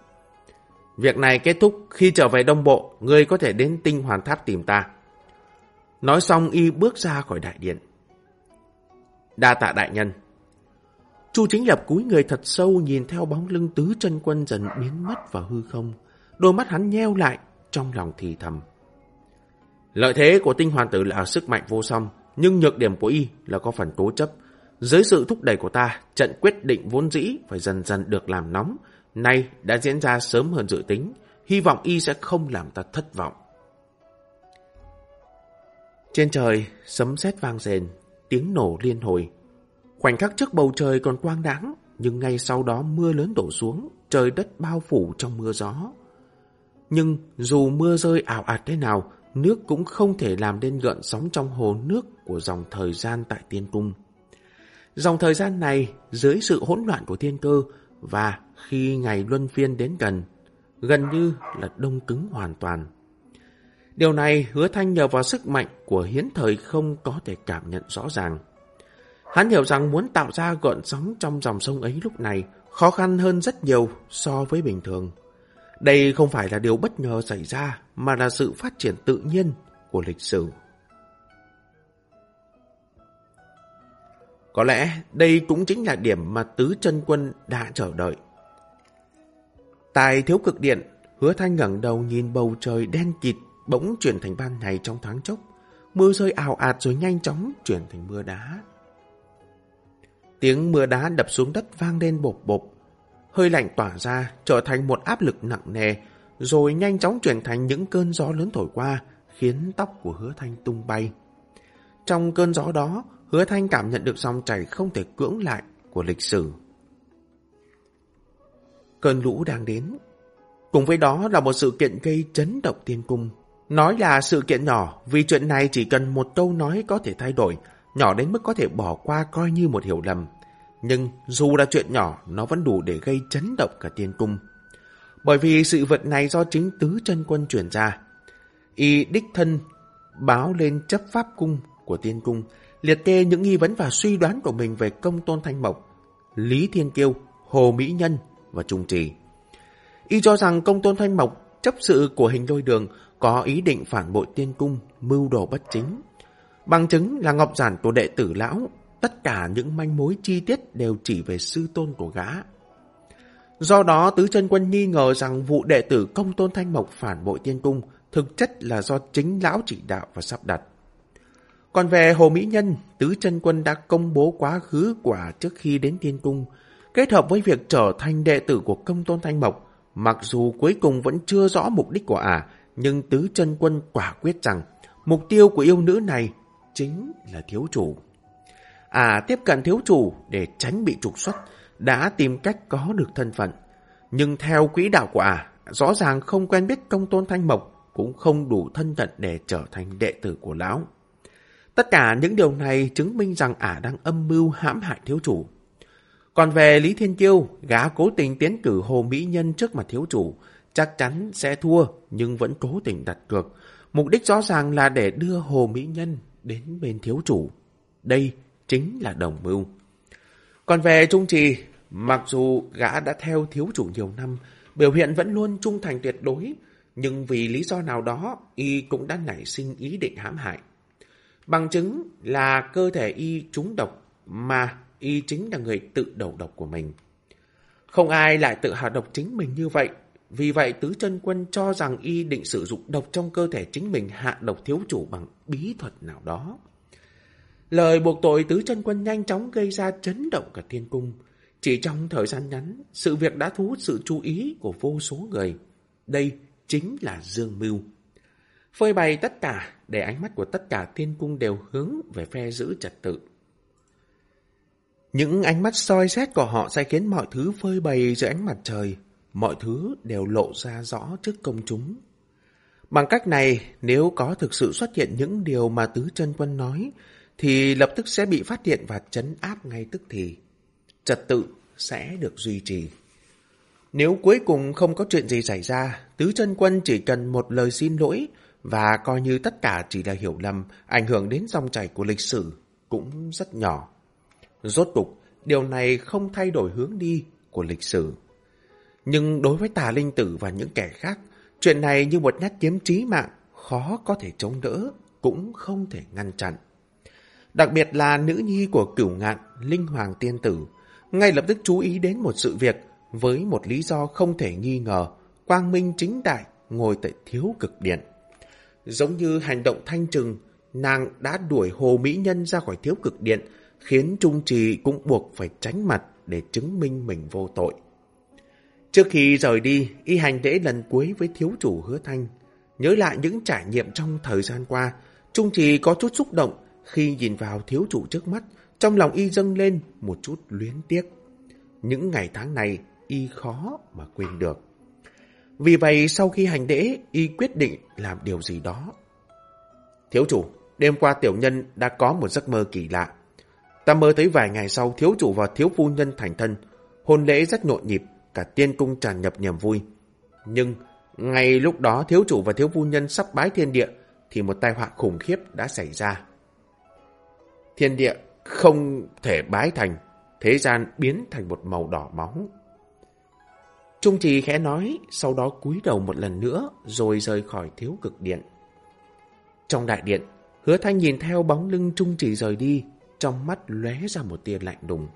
Việc này kết thúc, khi trở về Đông Bộ, ngươi có thể đến tinh hoàn tháp tìm ta. Nói xong y bước ra khỏi đại điện. Đa tạ đại nhân. Chu chính lập cúi người thật sâu nhìn theo bóng lưng tứ chân quân dần biến mất vào hư không. Đôi mắt hắn nheo lại, trong lòng thì thầm. Lợi thế của tinh hoàn tử là sức mạnh vô song, nhưng nhược điểm của y là có phần cố chấp. Dưới sự thúc đẩy của ta, trận quyết định vốn dĩ phải dần dần được làm nóng, nay đã diễn ra sớm hơn dự tính, hy vọng y sẽ không làm ta thất vọng. Trên trời, sấm sét vang rền, tiếng nổ liên hồi. Khoảnh khắc trước bầu trời còn quang đáng, nhưng ngay sau đó mưa lớn đổ xuống, trời đất bao phủ trong mưa gió. Nhưng dù mưa rơi ảo ạt thế nào, nước cũng không thể làm nên gợn sóng trong hồ nước của dòng thời gian tại tiên cung. Dòng thời gian này, dưới sự hỗn loạn của thiên cơ, và khi ngày luân phiên đến gần, gần như là đông cứng hoàn toàn. Điều này hứa thanh nhờ vào sức mạnh của hiến thời không có thể cảm nhận rõ ràng. Hắn hiểu rằng muốn tạo ra gợn sóng trong dòng sông ấy lúc này khó khăn hơn rất nhiều so với bình thường. Đây không phải là điều bất ngờ xảy ra, mà là sự phát triển tự nhiên của lịch sử. Có lẽ đây cũng chính là điểm mà tứ chân quân đã chờ đợi. Tại thiếu cực điện, hứa thanh ngẩng đầu nhìn bầu trời đen kịt bỗng chuyển thành ban ngày trong thoáng chốc. Mưa rơi ảo ạt rồi nhanh chóng chuyển thành mưa đá. Tiếng mưa đá đập xuống đất vang lên bột bột. Hơi lạnh tỏa ra trở thành một áp lực nặng nề, rồi nhanh chóng chuyển thành những cơn gió lớn thổi qua, khiến tóc của hứa thanh tung bay. Trong cơn gió đó, hứa thanh cảm nhận được dòng chảy không thể cưỡng lại của lịch sử. Cơn lũ đang đến. Cùng với đó là một sự kiện gây chấn động tiên cung. Nói là sự kiện nhỏ, vì chuyện này chỉ cần một câu nói có thể thay đổi, nhỏ đến mức có thể bỏ qua coi như một hiểu lầm. Nhưng dù là chuyện nhỏ, nó vẫn đủ để gây chấn động cả tiên cung. Bởi vì sự vật này do chính tứ chân quân truyền ra. Y đích thân báo lên chấp pháp cung của tiên cung, liệt kê những nghi vấn và suy đoán của mình về công tôn thanh mộc, Lý Thiên Kiêu, Hồ Mỹ Nhân và Trung Trì. Y cho rằng công tôn thanh mộc chấp sự của hình đôi đường có ý định phản bội tiên cung, mưu đồ bất chính. Bằng chứng là ngọc giản của đệ tử lão tất cả những manh mối chi tiết đều chỉ về sư tôn của gã. Do đó, Tứ chân Quân nghi ngờ rằng vụ đệ tử công tôn Thanh Mộc phản bội tiên cung thực chất là do chính lão chỉ đạo và sắp đặt. Còn về Hồ Mỹ Nhân, Tứ chân Quân đã công bố quá khứ quả trước khi đến tiên cung, kết hợp với việc trở thành đệ tử của công tôn Thanh Mộc. Mặc dù cuối cùng vẫn chưa rõ mục đích của ả, nhưng Tứ chân Quân quả quyết rằng mục tiêu của yêu nữ này chính là thiếu chủ. À tiếp cận thiếu chủ để tránh bị trục xuất, đã tìm cách có được thân phận. Nhưng theo quỹ đạo của à rõ ràng không quen biết công tôn Thanh Mộc, cũng không đủ thân phận để trở thành đệ tử của lão. Tất cả những điều này chứng minh rằng ả đang âm mưu hãm hại thiếu chủ. Còn về Lý Thiên Kiêu, gã cố tình tiến cử Hồ Mỹ Nhân trước mặt thiếu chủ, chắc chắn sẽ thua nhưng vẫn cố tình đặt cược. Mục đích rõ ràng là để đưa Hồ Mỹ Nhân đến bên thiếu chủ. Đây chính là đồng mưu. Còn về Trung Trì, mặc dù gã đã theo thiếu chủ nhiều năm, biểu hiện vẫn luôn trung thành tuyệt đối, nhưng vì lý do nào đó, y cũng đã nảy sinh ý định hãm hại. Bằng chứng là cơ thể y trúng độc, mà y chính là người tự đầu độc của mình. Không ai lại tự hạ độc chính mình như vậy, vì vậy Tứ chân Quân cho rằng y định sử dụng độc trong cơ thể chính mình hạ độc thiếu chủ bằng bí thuật nào đó. Lời buộc tội Tứ chân Quân nhanh chóng gây ra chấn động cả thiên cung. Chỉ trong thời gian ngắn, sự việc đã thu hút sự chú ý của vô số người. Đây chính là Dương Mưu. Phơi bày tất cả để ánh mắt của tất cả thiên cung đều hướng về phe giữ trật tự. Những ánh mắt soi xét của họ sẽ khiến mọi thứ phơi bày dưới ánh mặt trời, mọi thứ đều lộ ra rõ trước công chúng. Bằng cách này, nếu có thực sự xuất hiện những điều mà Tứ chân Quân nói, thì lập tức sẽ bị phát hiện và chấn áp ngay tức thì. Trật tự sẽ được duy trì. Nếu cuối cùng không có chuyện gì xảy ra, Tứ chân Quân chỉ cần một lời xin lỗi và coi như tất cả chỉ là hiểu lầm, ảnh hưởng đến dòng chảy của lịch sử cũng rất nhỏ. Rốt cục, điều này không thay đổi hướng đi của lịch sử. Nhưng đối với tà linh tử và những kẻ khác, chuyện này như một nhát kiếm chí mạng, khó có thể chống đỡ, cũng không thể ngăn chặn. Đặc biệt là nữ nhi của cửu ngạn, linh hoàng tiên tử, ngay lập tức chú ý đến một sự việc với một lý do không thể nghi ngờ, quang minh chính đại ngồi tại thiếu cực điện. Giống như hành động thanh trừng, nàng đã đuổi hồ mỹ nhân ra khỏi thiếu cực điện, khiến Trung Trì cũng buộc phải tránh mặt để chứng minh mình vô tội. Trước khi rời đi, y hành lễ lần cuối với thiếu chủ hứa thanh. Nhớ lại những trải nghiệm trong thời gian qua, Trung Trì có chút xúc động khi nhìn vào thiếu chủ trước mắt, trong lòng y dâng lên một chút luyến tiếc. Những ngày tháng này, y khó mà quên được. Vì vậy, sau khi hành lễ, y quyết định làm điều gì đó. Thiếu chủ, đêm qua tiểu nhân đã có một giấc mơ kỳ lạ. Ta mơ thấy vài ngày sau thiếu chủ và thiếu phu nhân thành thân. Hôn lễ rất nhộn nhịp, cả tiên cung tràn ngập niềm vui. Nhưng, ngay lúc đó thiếu chủ và thiếu phu nhân sắp bái thiên địa, thì một tai họa khủng khiếp đã xảy ra. Thiên địa không thể bái thành, thế gian biến thành một màu đỏ máu. Trung trì khẽ nói, sau đó cúi đầu một lần nữa, rồi rời khỏi thiếu cực điện. Trong đại điện, hứa thanh nhìn theo bóng lưng Trung trì rời đi, trong mắt lóe ra một tia lạnh đùng.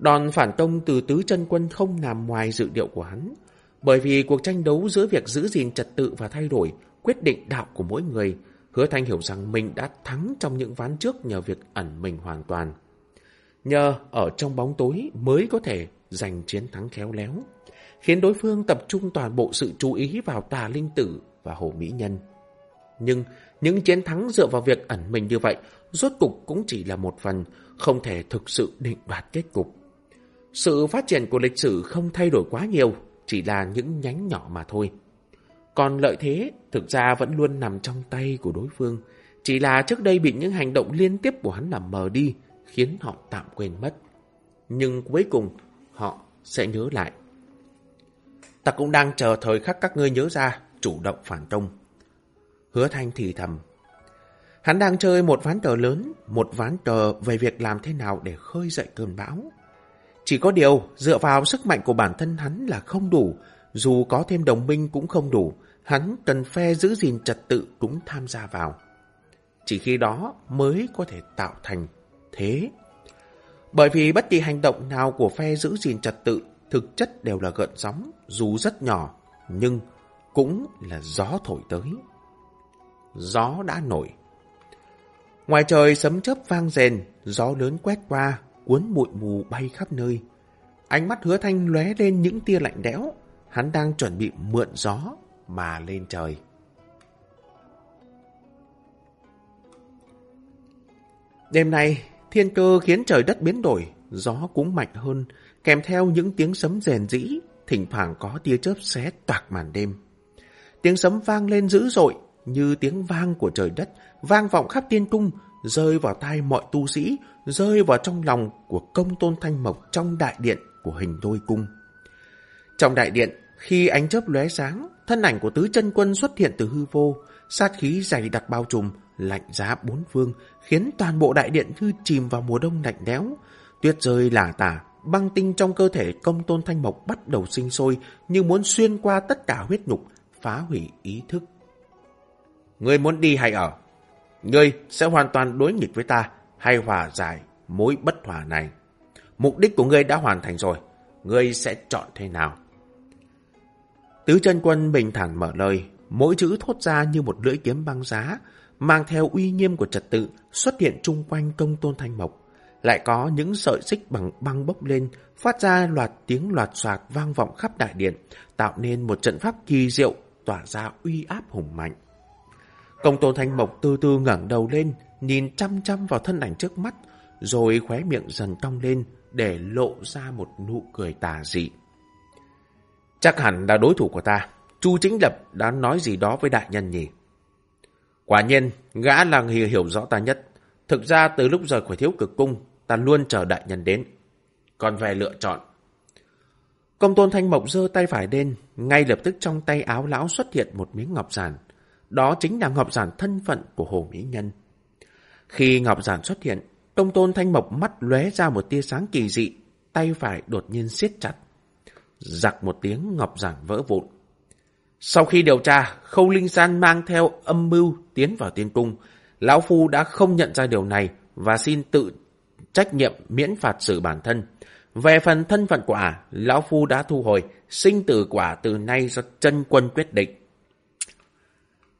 Đòn phản công từ tứ chân quân không nằm ngoài dự liệu của hắn, bởi vì cuộc tranh đấu giữa việc giữ gìn trật tự và thay đổi quyết định đạo của mỗi người, hứa thanh hiểu rằng mình đã thắng trong những ván trước nhờ việc ẩn mình hoàn toàn. Nhờ ở trong bóng tối mới có thể giành chiến thắng khéo léo, khiến đối phương tập trung toàn bộ sự chú ý vào tà linh tử và hồ mỹ nhân. Nhưng những chiến thắng dựa vào việc ẩn mình như vậy rốt cục cũng chỉ là một phần, không thể thực sự định đoạt kết cục. Sự phát triển của lịch sử không thay đổi quá nhiều, chỉ là những nhánh nhỏ mà thôi. Còn lợi thế thực ra vẫn luôn nằm trong tay của đối phương, chỉ là trước đây bị những hành động liên tiếp của hắn làm mờ đi, khiến họ tạm quên mất. Nhưng cuối cùng, họ sẽ nhớ lại. Ta cũng đang chờ thời khắc các ngươi nhớ ra, chủ động phản công. Hứa thanh thì thầm, Hắn đang chơi một ván cờ lớn, một ván cờ về việc làm thế nào để khơi dậy cơn bão. Chỉ có điều, dựa vào sức mạnh của bản thân hắn là không đủ, dù có thêm đồng minh cũng không đủ, hắn cần phe giữ gìn trật tự cũng tham gia vào. Chỉ khi đó mới có thể tạo thành thế. Bởi vì bất kỳ hành động nào của phe giữ gìn trật tự thực chất đều là gợn sóng, dù rất nhỏ, nhưng cũng là gió thổi tới. Gió đã nổi. Ngoài trời sấm chớp vang rền, gió lớn quét qua, cuốn bụi mù bay khắp nơi. Ánh mắt hứa thanh lóe lên những tia lạnh lẽo, hắn đang chuẩn bị mượn gió mà lên trời. Đêm nay, thiên cơ khiến trời đất biến đổi, gió cũng mạnh hơn, kèm theo những tiếng sấm rền rĩ, thỉnh thoảng có tia chớp xé toạc màn đêm. Tiếng sấm vang lên dữ dội, như tiếng vang của trời đất, vang vọng khắp tiên cung, rơi vào tai mọi tu sĩ, rơi vào trong lòng của công tôn thanh mộc trong đại điện của hình đôi cung. Trong đại điện, khi ánh chớp lóe sáng, thân ảnh của tứ chân quân xuất hiện từ hư vô, sát khí dày đặc bao trùm, lạnh giá bốn phương, khiến toàn bộ đại điện như chìm vào mùa đông lạnh lẽo. Tuyết rơi lả tả, băng tinh trong cơ thể công tôn thanh mộc bắt đầu sinh sôi như muốn xuyên qua tất cả huyết nhục, phá hủy ý thức. người muốn đi hay ở? Ngươi sẽ hoàn toàn đối nghịch với ta hay hòa giải mối bất hòa này. Mục đích của ngươi đã hoàn thành rồi. Ngươi sẽ chọn thế nào? Tứ chân quân bình thản mở lời, mỗi chữ thốt ra như một lưỡi kiếm băng giá, mang theo uy nghiêm của trật tự xuất hiện chung quanh công tôn thanh mộc. Lại có những sợi xích bằng băng bốc lên, phát ra loạt tiếng loạt soạt vang vọng khắp đại điện, tạo nên một trận pháp kỳ diệu, tỏa ra uy áp hùng mạnh. Công tôn thanh mộc từ từ ngẩng đầu lên, nhìn chăm chăm vào thân ảnh trước mắt, rồi khóe miệng dần cong lên để lộ ra một nụ cười tà dị. Chắc hẳn là đối thủ của ta. Chu Chính Lập đã nói gì đó với đại nhân nhỉ? Quả nhiên, gã là người hiểu rõ ta nhất. Thực ra từ lúc rời khỏi thiếu cực cung, ta luôn chờ đại nhân đến. Còn về lựa chọn. Công tôn thanh mộc giơ tay phải lên, ngay lập tức trong tay áo lão xuất hiện một miếng ngọc giản. Đó chính là ngọc giản thân phận của Hồ Mỹ Nhân. Khi ngọc giản xuất hiện, công tôn thanh mộc mắt lóe ra một tia sáng kỳ dị, tay phải đột nhiên siết chặt. Giặc một tiếng ngọc giản vỡ vụn. Sau khi điều tra, Khâu Linh San mang theo âm mưu tiến vào tiên cung. Lão Phu đã không nhận ra điều này và xin tự trách nhiệm miễn phạt xử bản thân. Về phần thân phận quả, Lão Phu đã thu hồi, sinh tử quả từ nay do chân quân quyết định.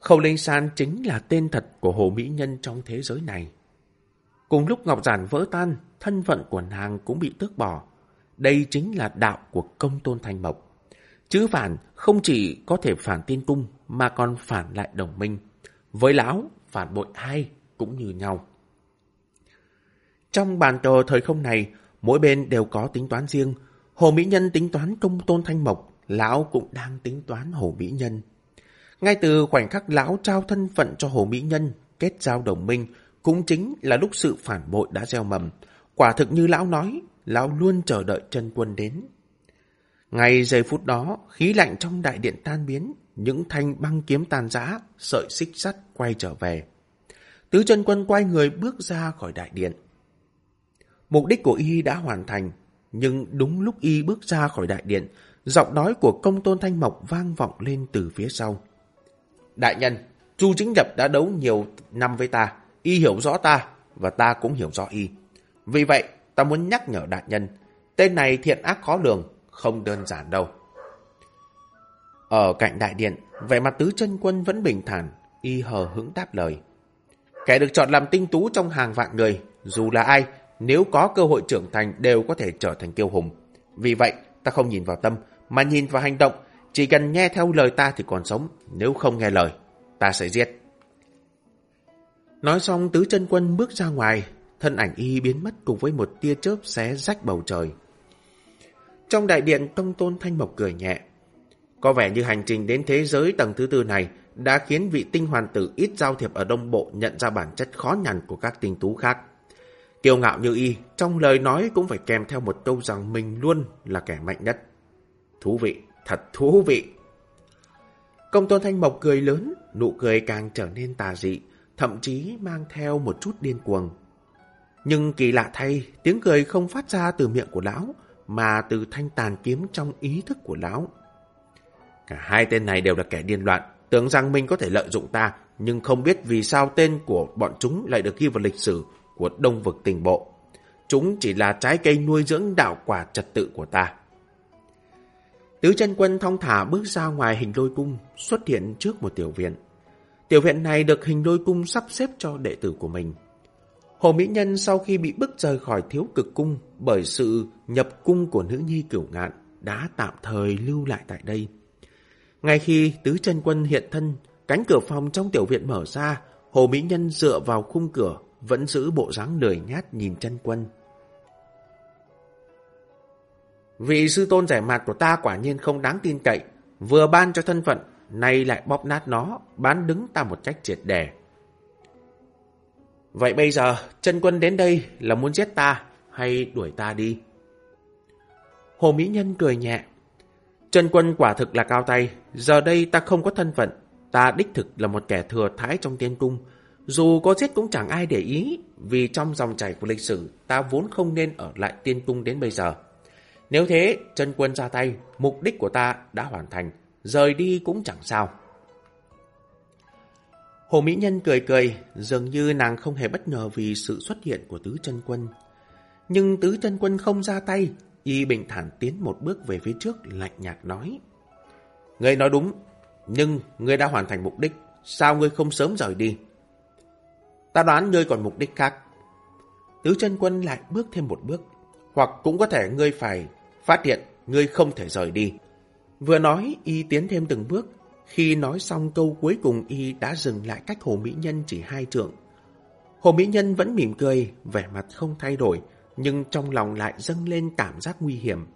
Khâu Linh San chính là tên thật của Hồ Mỹ Nhân trong thế giới này. Cùng lúc Ngọc Giản vỡ tan, thân phận của nàng cũng bị tước bỏ. Đây chính là đạo của công tôn thanh mộc. Chứ phản không chỉ có thể phản tiên cung mà còn phản lại đồng minh. Với lão, phản bội ai cũng như nhau. Trong bàn trò thời không này, mỗi bên đều có tính toán riêng. Hồ Mỹ Nhân tính toán công tôn thanh mộc, lão cũng đang tính toán Hồ Mỹ Nhân. Ngay từ khoảnh khắc lão trao thân phận cho Hồ Mỹ Nhân, kết giao đồng minh, cũng chính là lúc sự phản bội đã gieo mầm. Quả thực như lão nói, lão luôn chờ đợi chân quân đến. Ngay giây phút đó, khí lạnh trong đại điện tan biến, những thanh băng kiếm tàn giã, sợi xích sắt quay trở về. Tứ chân quân quay người bước ra khỏi đại điện. Mục đích của y đã hoàn thành, nhưng đúng lúc y bước ra khỏi đại điện, giọng nói của công tôn thanh mộc vang vọng lên từ phía sau. Đại nhân, Chu Chính Lập đã đấu nhiều năm với ta, y hiểu rõ ta, và ta cũng hiểu rõ y. Vì vậy, ta muốn nhắc nhở đại nhân, tên này thiện ác khó lường, không đơn giản đâu. Ở cạnh đại điện, vẻ mặt tứ chân quân vẫn bình thản, y hờ hững đáp lời. Kẻ được chọn làm tinh tú trong hàng vạn người, dù là ai, nếu có cơ hội trưởng thành đều có thể trở thành kiêu hùng. Vì vậy, ta không nhìn vào tâm, mà nhìn vào hành động, chỉ cần nghe theo lời ta thì còn sống, nếu không nghe lời, ta sẽ giết. Nói xong tứ chân quân bước ra ngoài, thân ảnh y biến mất cùng với một tia chớp xé rách bầu trời. Trong đại điện Tông Tôn Thanh Mộc cười nhẹ. Có vẻ như hành trình đến thế giới tầng thứ tư này đã khiến vị tinh hoàn tử ít giao thiệp ở Đông Bộ nhận ra bản chất khó nhằn của các tinh tú khác. Kiêu ngạo như y, trong lời nói cũng phải kèm theo một câu rằng mình luôn là kẻ mạnh nhất. Thú vị, thật thú vị. Công tôn Thanh Mộc cười lớn, nụ cười càng trở nên tà dị, thậm chí mang theo một chút điên cuồng. Nhưng kỳ lạ thay, tiếng cười không phát ra từ miệng của lão, mà từ thanh tàn kiếm trong ý thức của lão. Cả hai tên này đều là kẻ điên loạn, tưởng rằng mình có thể lợi dụng ta, nhưng không biết vì sao tên của bọn chúng lại được ghi vào lịch sử của đông vực tình bộ. Chúng chỉ là trái cây nuôi dưỡng đạo quả trật tự của ta. Tứ chân quân thong thả bước ra ngoài hình đôi cung, xuất hiện trước một tiểu viện. Tiểu viện này được hình đôi cung sắp xếp cho đệ tử của mình. Hồ Mỹ Nhân sau khi bị bức rời khỏi thiếu cực cung bởi sự nhập cung của nữ nhi cửu ngạn đã tạm thời lưu lại tại đây. Ngay khi tứ chân quân hiện thân, cánh cửa phòng trong tiểu viện mở ra, Hồ Mỹ Nhân dựa vào khung cửa, vẫn giữ bộ dáng lười nhát nhìn chân quân. Vị sư tôn rẻ mặt của ta quả nhiên không đáng tin cậy, vừa ban cho thân phận, nay lại bóp nát nó, bán đứng ta một cách triệt đề. Vậy bây giờ, chân quân đến đây là muốn giết ta hay đuổi ta đi? Hồ Mỹ Nhân cười nhẹ. Chân quân quả thực là cao tay, giờ đây ta không có thân phận, ta đích thực là một kẻ thừa thái trong tiên cung. Dù có giết cũng chẳng ai để ý, vì trong dòng chảy của lịch sử, ta vốn không nên ở lại tiên cung đến bây giờ. Nếu thế, chân quân ra tay, mục đích của ta đã hoàn thành, rời đi cũng chẳng sao. Hồ Mỹ Nhân cười cười, dường như nàng không hề bất ngờ vì sự xuất hiện của tứ chân quân. Nhưng tứ chân quân không ra tay, y bình thản tiến một bước về phía trước lạnh nhạt nói. Ngươi nói đúng, nhưng ngươi đã hoàn thành mục đích, sao ngươi không sớm rời đi? Ta đoán ngươi còn mục đích khác. Tứ chân quân lại bước thêm một bước, hoặc cũng có thể ngươi phải phát hiện ngươi không thể rời đi. Vừa nói, y tiến thêm từng bước, khi nói xong câu cuối cùng y đã dừng lại cách Hồ Mỹ Nhân chỉ hai trượng. Hồ Mỹ Nhân vẫn mỉm cười, vẻ mặt không thay đổi, nhưng trong lòng lại dâng lên cảm giác nguy hiểm.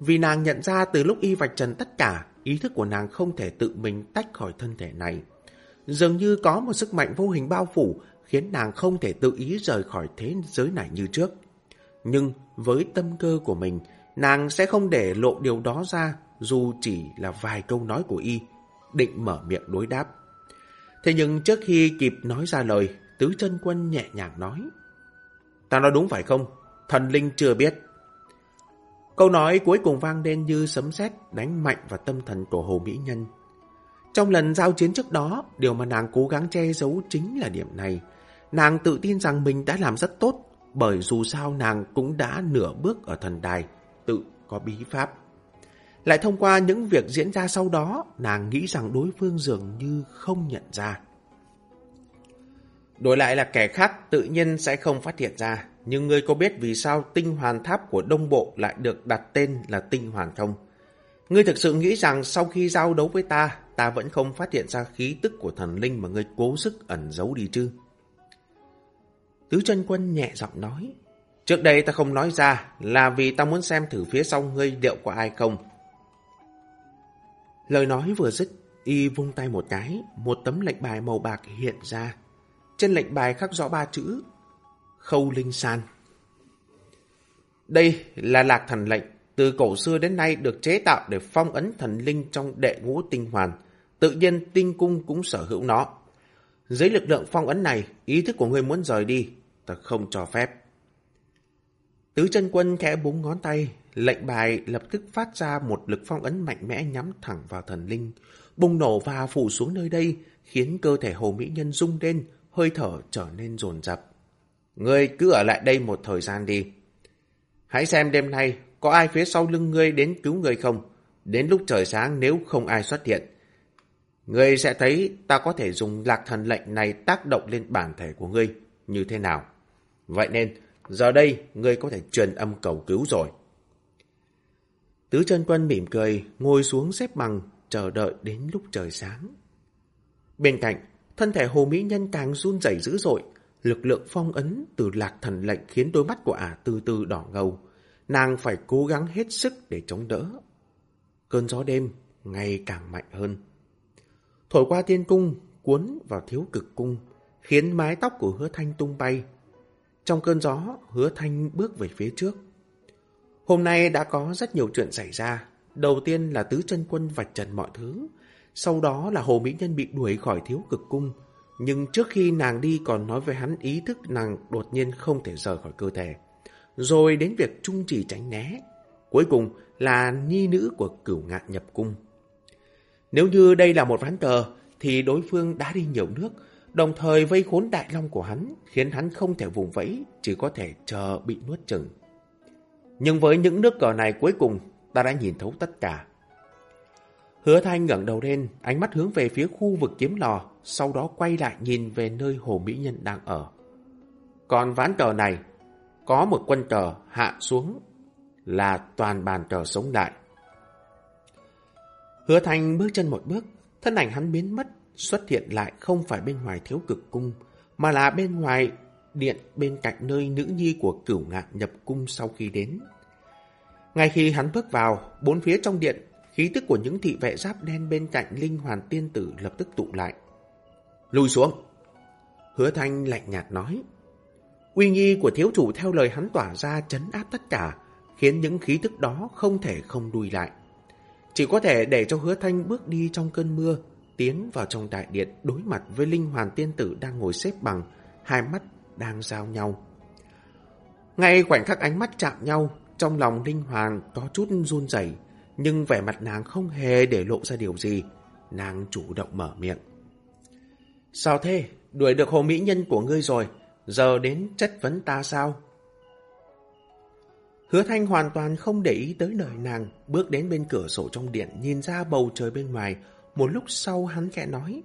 Vì nàng nhận ra từ lúc y vạch trần tất cả, ý thức của nàng không thể tự mình tách khỏi thân thể này. Dường như có một sức mạnh vô hình bao phủ khiến nàng không thể tự ý rời khỏi thế giới này như trước. Nhưng với tâm cơ của mình, nàng sẽ không để lộ điều đó ra dù chỉ là vài câu nói của y định mở miệng đối đáp. Thế nhưng trước khi kịp nói ra lời, tứ chân quân nhẹ nhàng nói. Ta nói đúng phải không? Thần linh chưa biết. Câu nói cuối cùng vang lên như sấm sét đánh mạnh vào tâm thần của Hồ Mỹ Nhân. Trong lần giao chiến trước đó, điều mà nàng cố gắng che giấu chính là điểm này. Nàng tự tin rằng mình đã làm rất tốt, bởi dù sao nàng cũng đã nửa bước ở thần đài, tự có bí pháp. Lại thông qua những việc diễn ra sau đó, nàng nghĩ rằng đối phương dường như không nhận ra. Đổi lại là kẻ khác tự nhiên sẽ không phát hiện ra. Nhưng ngươi có biết vì sao tinh hoàn tháp của Đông Bộ lại được đặt tên là tinh hoàn không? Ngươi thực sự nghĩ rằng sau khi giao đấu với ta, ta vẫn không phát hiện ra khí tức của thần linh mà ngươi cố sức ẩn giấu đi chứ? Tứ chân quân nhẹ giọng nói. Trước đây ta không nói ra là vì ta muốn xem thử phía sau ngươi liệu có ai không. Lời nói vừa dứt, y vung tay một cái, một tấm lệnh bài màu bạc hiện ra. Trên lệnh bài khắc rõ ba chữ Khâu Linh San. Đây là lạc thần lệnh, từ cổ xưa đến nay được chế tạo để phong ấn thần linh trong đệ ngũ tinh hoàn. Tự nhiên tinh cung cũng sở hữu nó. Dưới lực lượng phong ấn này, ý thức của ngươi muốn rời đi, ta không cho phép. Tứ chân quân khẽ búng ngón tay, lệnh bài lập tức phát ra một lực phong ấn mạnh mẽ nhắm thẳng vào thần linh, bùng nổ và phủ xuống nơi đây, khiến cơ thể hồ mỹ nhân rung lên, hơi thở trở nên dồn dập. Ngươi cứ ở lại đây một thời gian đi. Hãy xem đêm nay có ai phía sau lưng ngươi đến cứu ngươi không. Đến lúc trời sáng nếu không ai xuất hiện. Ngươi sẽ thấy ta có thể dùng lạc thần lệnh này tác động lên bản thể của ngươi như thế nào. Vậy nên, giờ đây ngươi có thể truyền âm cầu cứu rồi. Tứ chân quân mỉm cười, ngồi xuống xếp bằng, chờ đợi đến lúc trời sáng. Bên cạnh, thân thể hồ mỹ nhân càng run rẩy dữ dội, Lực lượng phong ấn từ lạc thần lệnh khiến đôi mắt của ả từ từ đỏ ngầu. Nàng phải cố gắng hết sức để chống đỡ. Cơn gió đêm ngày càng mạnh hơn. Thổi qua tiên cung, cuốn vào thiếu cực cung, khiến mái tóc của hứa thanh tung bay. Trong cơn gió, hứa thanh bước về phía trước. Hôm nay đã có rất nhiều chuyện xảy ra. Đầu tiên là tứ chân quân vạch trần mọi thứ. Sau đó là Hồ Mỹ Nhân bị đuổi khỏi thiếu cực cung, nhưng trước khi nàng đi còn nói với hắn ý thức nàng đột nhiên không thể rời khỏi cơ thể. Rồi đến việc trung trì tránh né. Cuối cùng là nhi nữ của cửu ngạn nhập cung. Nếu như đây là một ván cờ, thì đối phương đã đi nhiều nước, đồng thời vây khốn đại long của hắn, khiến hắn không thể vùng vẫy, chỉ có thể chờ bị nuốt chừng. Nhưng với những nước cờ này cuối cùng, ta đã nhìn thấu tất cả. Hứa Thanh ngẩng đầu lên, ánh mắt hướng về phía khu vực kiếm lò, sau đó quay lại nhìn về nơi Hồ Mỹ Nhân đang ở. Còn ván cờ này, có một quân cờ hạ xuống là toàn bàn cờ sống lại. Hứa Thanh bước chân một bước, thân ảnh hắn biến mất, xuất hiện lại không phải bên ngoài thiếu cực cung, mà là bên ngoài điện bên cạnh nơi nữ nhi của cửu ngạn nhập cung sau khi đến. Ngay khi hắn bước vào, bốn phía trong điện, khí tức của những thị vệ giáp đen bên cạnh linh hoàn tiên tử lập tức tụ lại. Lùi xuống! Hứa Thanh lạnh nhạt nói. Uy nghi của thiếu chủ theo lời hắn tỏa ra chấn áp tất cả, khiến những khí tức đó không thể không đùi lại. Chỉ có thể để cho hứa thanh bước đi trong cơn mưa, tiến vào trong đại điện đối mặt với linh hoàn tiên tử đang ngồi xếp bằng, hai mắt đang giao nhau. Ngay khoảnh khắc ánh mắt chạm nhau, trong lòng linh hoàn có chút run rẩy nhưng vẻ mặt nàng không hề để lộ ra điều gì. Nàng chủ động mở miệng. Sao thế? Đuổi được hồ mỹ nhân của ngươi rồi, giờ đến chất vấn ta sao? Hứa Thanh hoàn toàn không để ý tới lời nàng, bước đến bên cửa sổ trong điện, nhìn ra bầu trời bên ngoài. Một lúc sau hắn khẽ nói.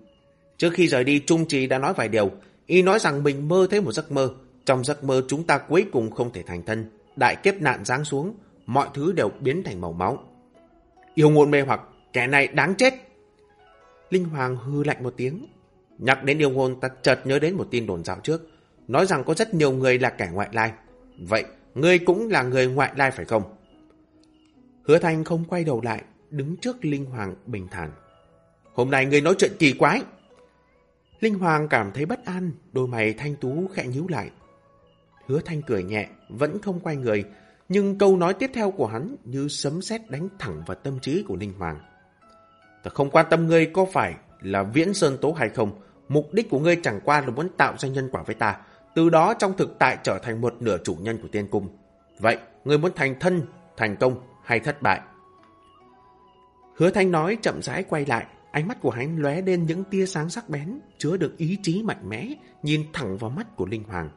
Trước khi rời đi, Trung Trì đã nói vài điều. Y nói rằng mình mơ thấy một giấc mơ. Trong giấc mơ chúng ta cuối cùng không thể thành thân. Đại kiếp nạn giáng xuống, mọi thứ đều biến thành màu máu. Yêu ngôn mê hoặc, kẻ này đáng chết. Linh Hoàng hư lạnh một tiếng. Nhắc đến yêu ngôn ta chợt nhớ đến một tin đồn dạo trước. Nói rằng có rất nhiều người là kẻ ngoại lai. Vậy, Ngươi cũng là người ngoại lai phải không? Hứa Thanh không quay đầu lại, đứng trước Linh Hoàng bình thản. Hôm nay ngươi nói chuyện kỳ quái. Linh Hoàng cảm thấy bất an, đôi mày thanh tú khẽ nhíu lại. Hứa Thanh cười nhẹ, vẫn không quay người, nhưng câu nói tiếp theo của hắn như sấm sét đánh thẳng vào tâm trí của Linh Hoàng. Ta không quan tâm ngươi có phải là viễn sơn tố hay không, mục đích của ngươi chẳng qua là muốn tạo ra nhân quả với ta, từ đó trong thực tại trở thành một nửa chủ nhân của tiên cung. Vậy, ngươi muốn thành thân, thành công hay thất bại? Hứa Thanh nói chậm rãi quay lại, ánh mắt của hắn lóe lên những tia sáng sắc bén, chứa được ý chí mạnh mẽ, nhìn thẳng vào mắt của Linh Hoàng.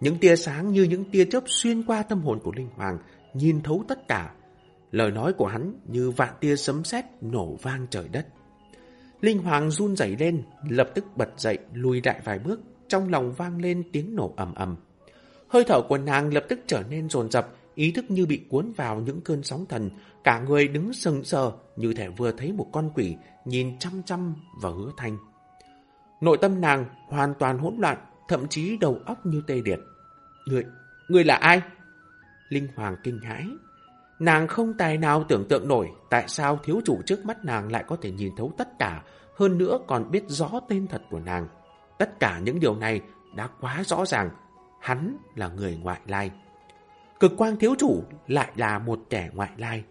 Những tia sáng như những tia chớp xuyên qua tâm hồn của Linh Hoàng, nhìn thấu tất cả. Lời nói của hắn như vạn tia sấm sét nổ vang trời đất. Linh Hoàng run rẩy lên, lập tức bật dậy, lùi lại vài bước, trong lòng vang lên tiếng nổ ầm ầm. Hơi thở của nàng lập tức trở nên dồn dập, ý thức như bị cuốn vào những cơn sóng thần, cả người đứng sừng sờ như thể vừa thấy một con quỷ nhìn chăm chăm vào hứa thanh. Nội tâm nàng hoàn toàn hỗn loạn, thậm chí đầu óc như tê liệt. Người, người là ai? Linh Hoàng kinh hãi. Nàng không tài nào tưởng tượng nổi tại sao thiếu chủ trước mắt nàng lại có thể nhìn thấu tất cả, hơn nữa còn biết rõ tên thật của nàng. Tất cả những điều này đã quá rõ ràng. Hắn là người ngoại lai. Cực quang thiếu chủ lại là một kẻ ngoại lai.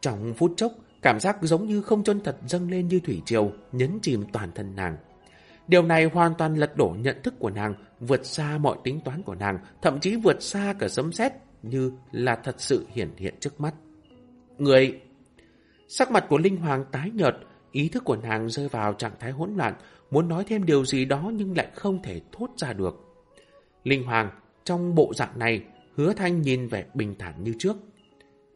Trong phút chốc, cảm giác giống như không chân thật dâng lên như thủy triều, nhấn chìm toàn thân nàng. Điều này hoàn toàn lật đổ nhận thức của nàng, vượt xa mọi tính toán của nàng, thậm chí vượt xa cả sấm sét như là thật sự hiển hiện trước mắt. Người... Sắc mặt của Linh Hoàng tái nhợt, ý thức của nàng rơi vào trạng thái hỗn loạn, muốn nói thêm điều gì đó nhưng lại không thể thốt ra được. Linh Hoàng, trong bộ dạng này, hứa thanh nhìn vẻ bình thản như trước.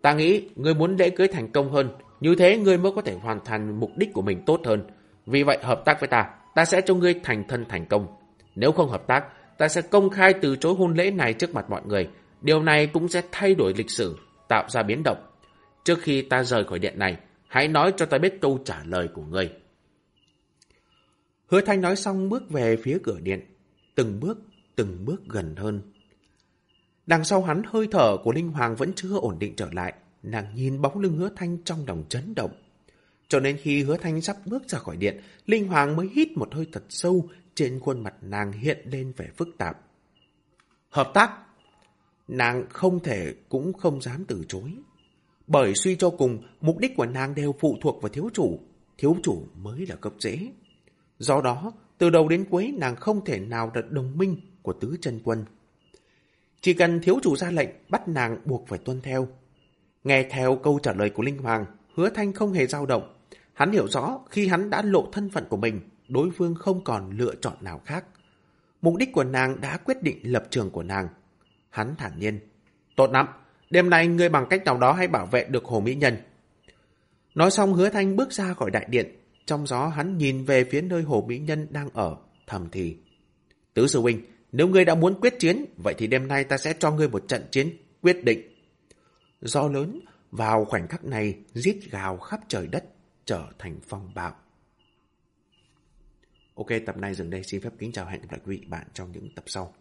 Ta nghĩ ngươi muốn lễ cưới thành công hơn, như thế ngươi mới có thể hoàn thành mục đích của mình tốt hơn. Vì vậy hợp tác với ta, ta sẽ cho ngươi thành thân thành công. Nếu không hợp tác, ta sẽ công khai từ chối hôn lễ này trước mặt mọi người. Điều này cũng sẽ thay đổi lịch sử, tạo ra biến động. Trước khi ta rời khỏi điện này, hãy nói cho ta biết câu trả lời của ngươi. Hứa Thanh nói xong bước về phía cửa điện, từng bước, từng bước gần hơn. Đằng sau hắn hơi thở của Linh Hoàng vẫn chưa ổn định trở lại, nàng nhìn bóng lưng hứa Thanh trong lòng chấn động. Cho nên khi hứa Thanh sắp bước ra khỏi điện, Linh Hoàng mới hít một hơi thật sâu, trên khuôn mặt nàng hiện lên vẻ phức tạp. Hợp tác! Nàng không thể cũng không dám từ chối. Bởi suy cho cùng, mục đích của nàng đều phụ thuộc vào thiếu chủ. Thiếu chủ mới là cấp dễ. Do đó, từ đầu đến cuối nàng không thể nào đặt đồng minh của tứ chân quân. Chỉ cần thiếu chủ ra lệnh bắt nàng buộc phải tuân theo. Nghe theo câu trả lời của Linh Hoàng, hứa thanh không hề dao động. Hắn hiểu rõ khi hắn đã lộ thân phận của mình, đối phương không còn lựa chọn nào khác. Mục đích của nàng đã quyết định lập trường của nàng. Hắn thản nhiên. Tốt lắm, đêm nay ngươi bằng cách nào đó hãy bảo vệ được Hồ Mỹ Nhân. Nói xong hứa thanh bước ra khỏi đại điện. Trong gió hắn nhìn về phía nơi Hồ Mỹ Nhân đang ở, thầm thì. Tứ sư huynh, nếu ngươi đã muốn quyết chiến, vậy thì đêm nay ta sẽ cho ngươi một trận chiến quyết định. Do lớn, vào khoảnh khắc này, giết gào khắp trời đất, trở thành phong bạo. Ok, tập này dừng đây. Xin phép kính chào hẹn gặp lại quý vị bạn trong những tập sau.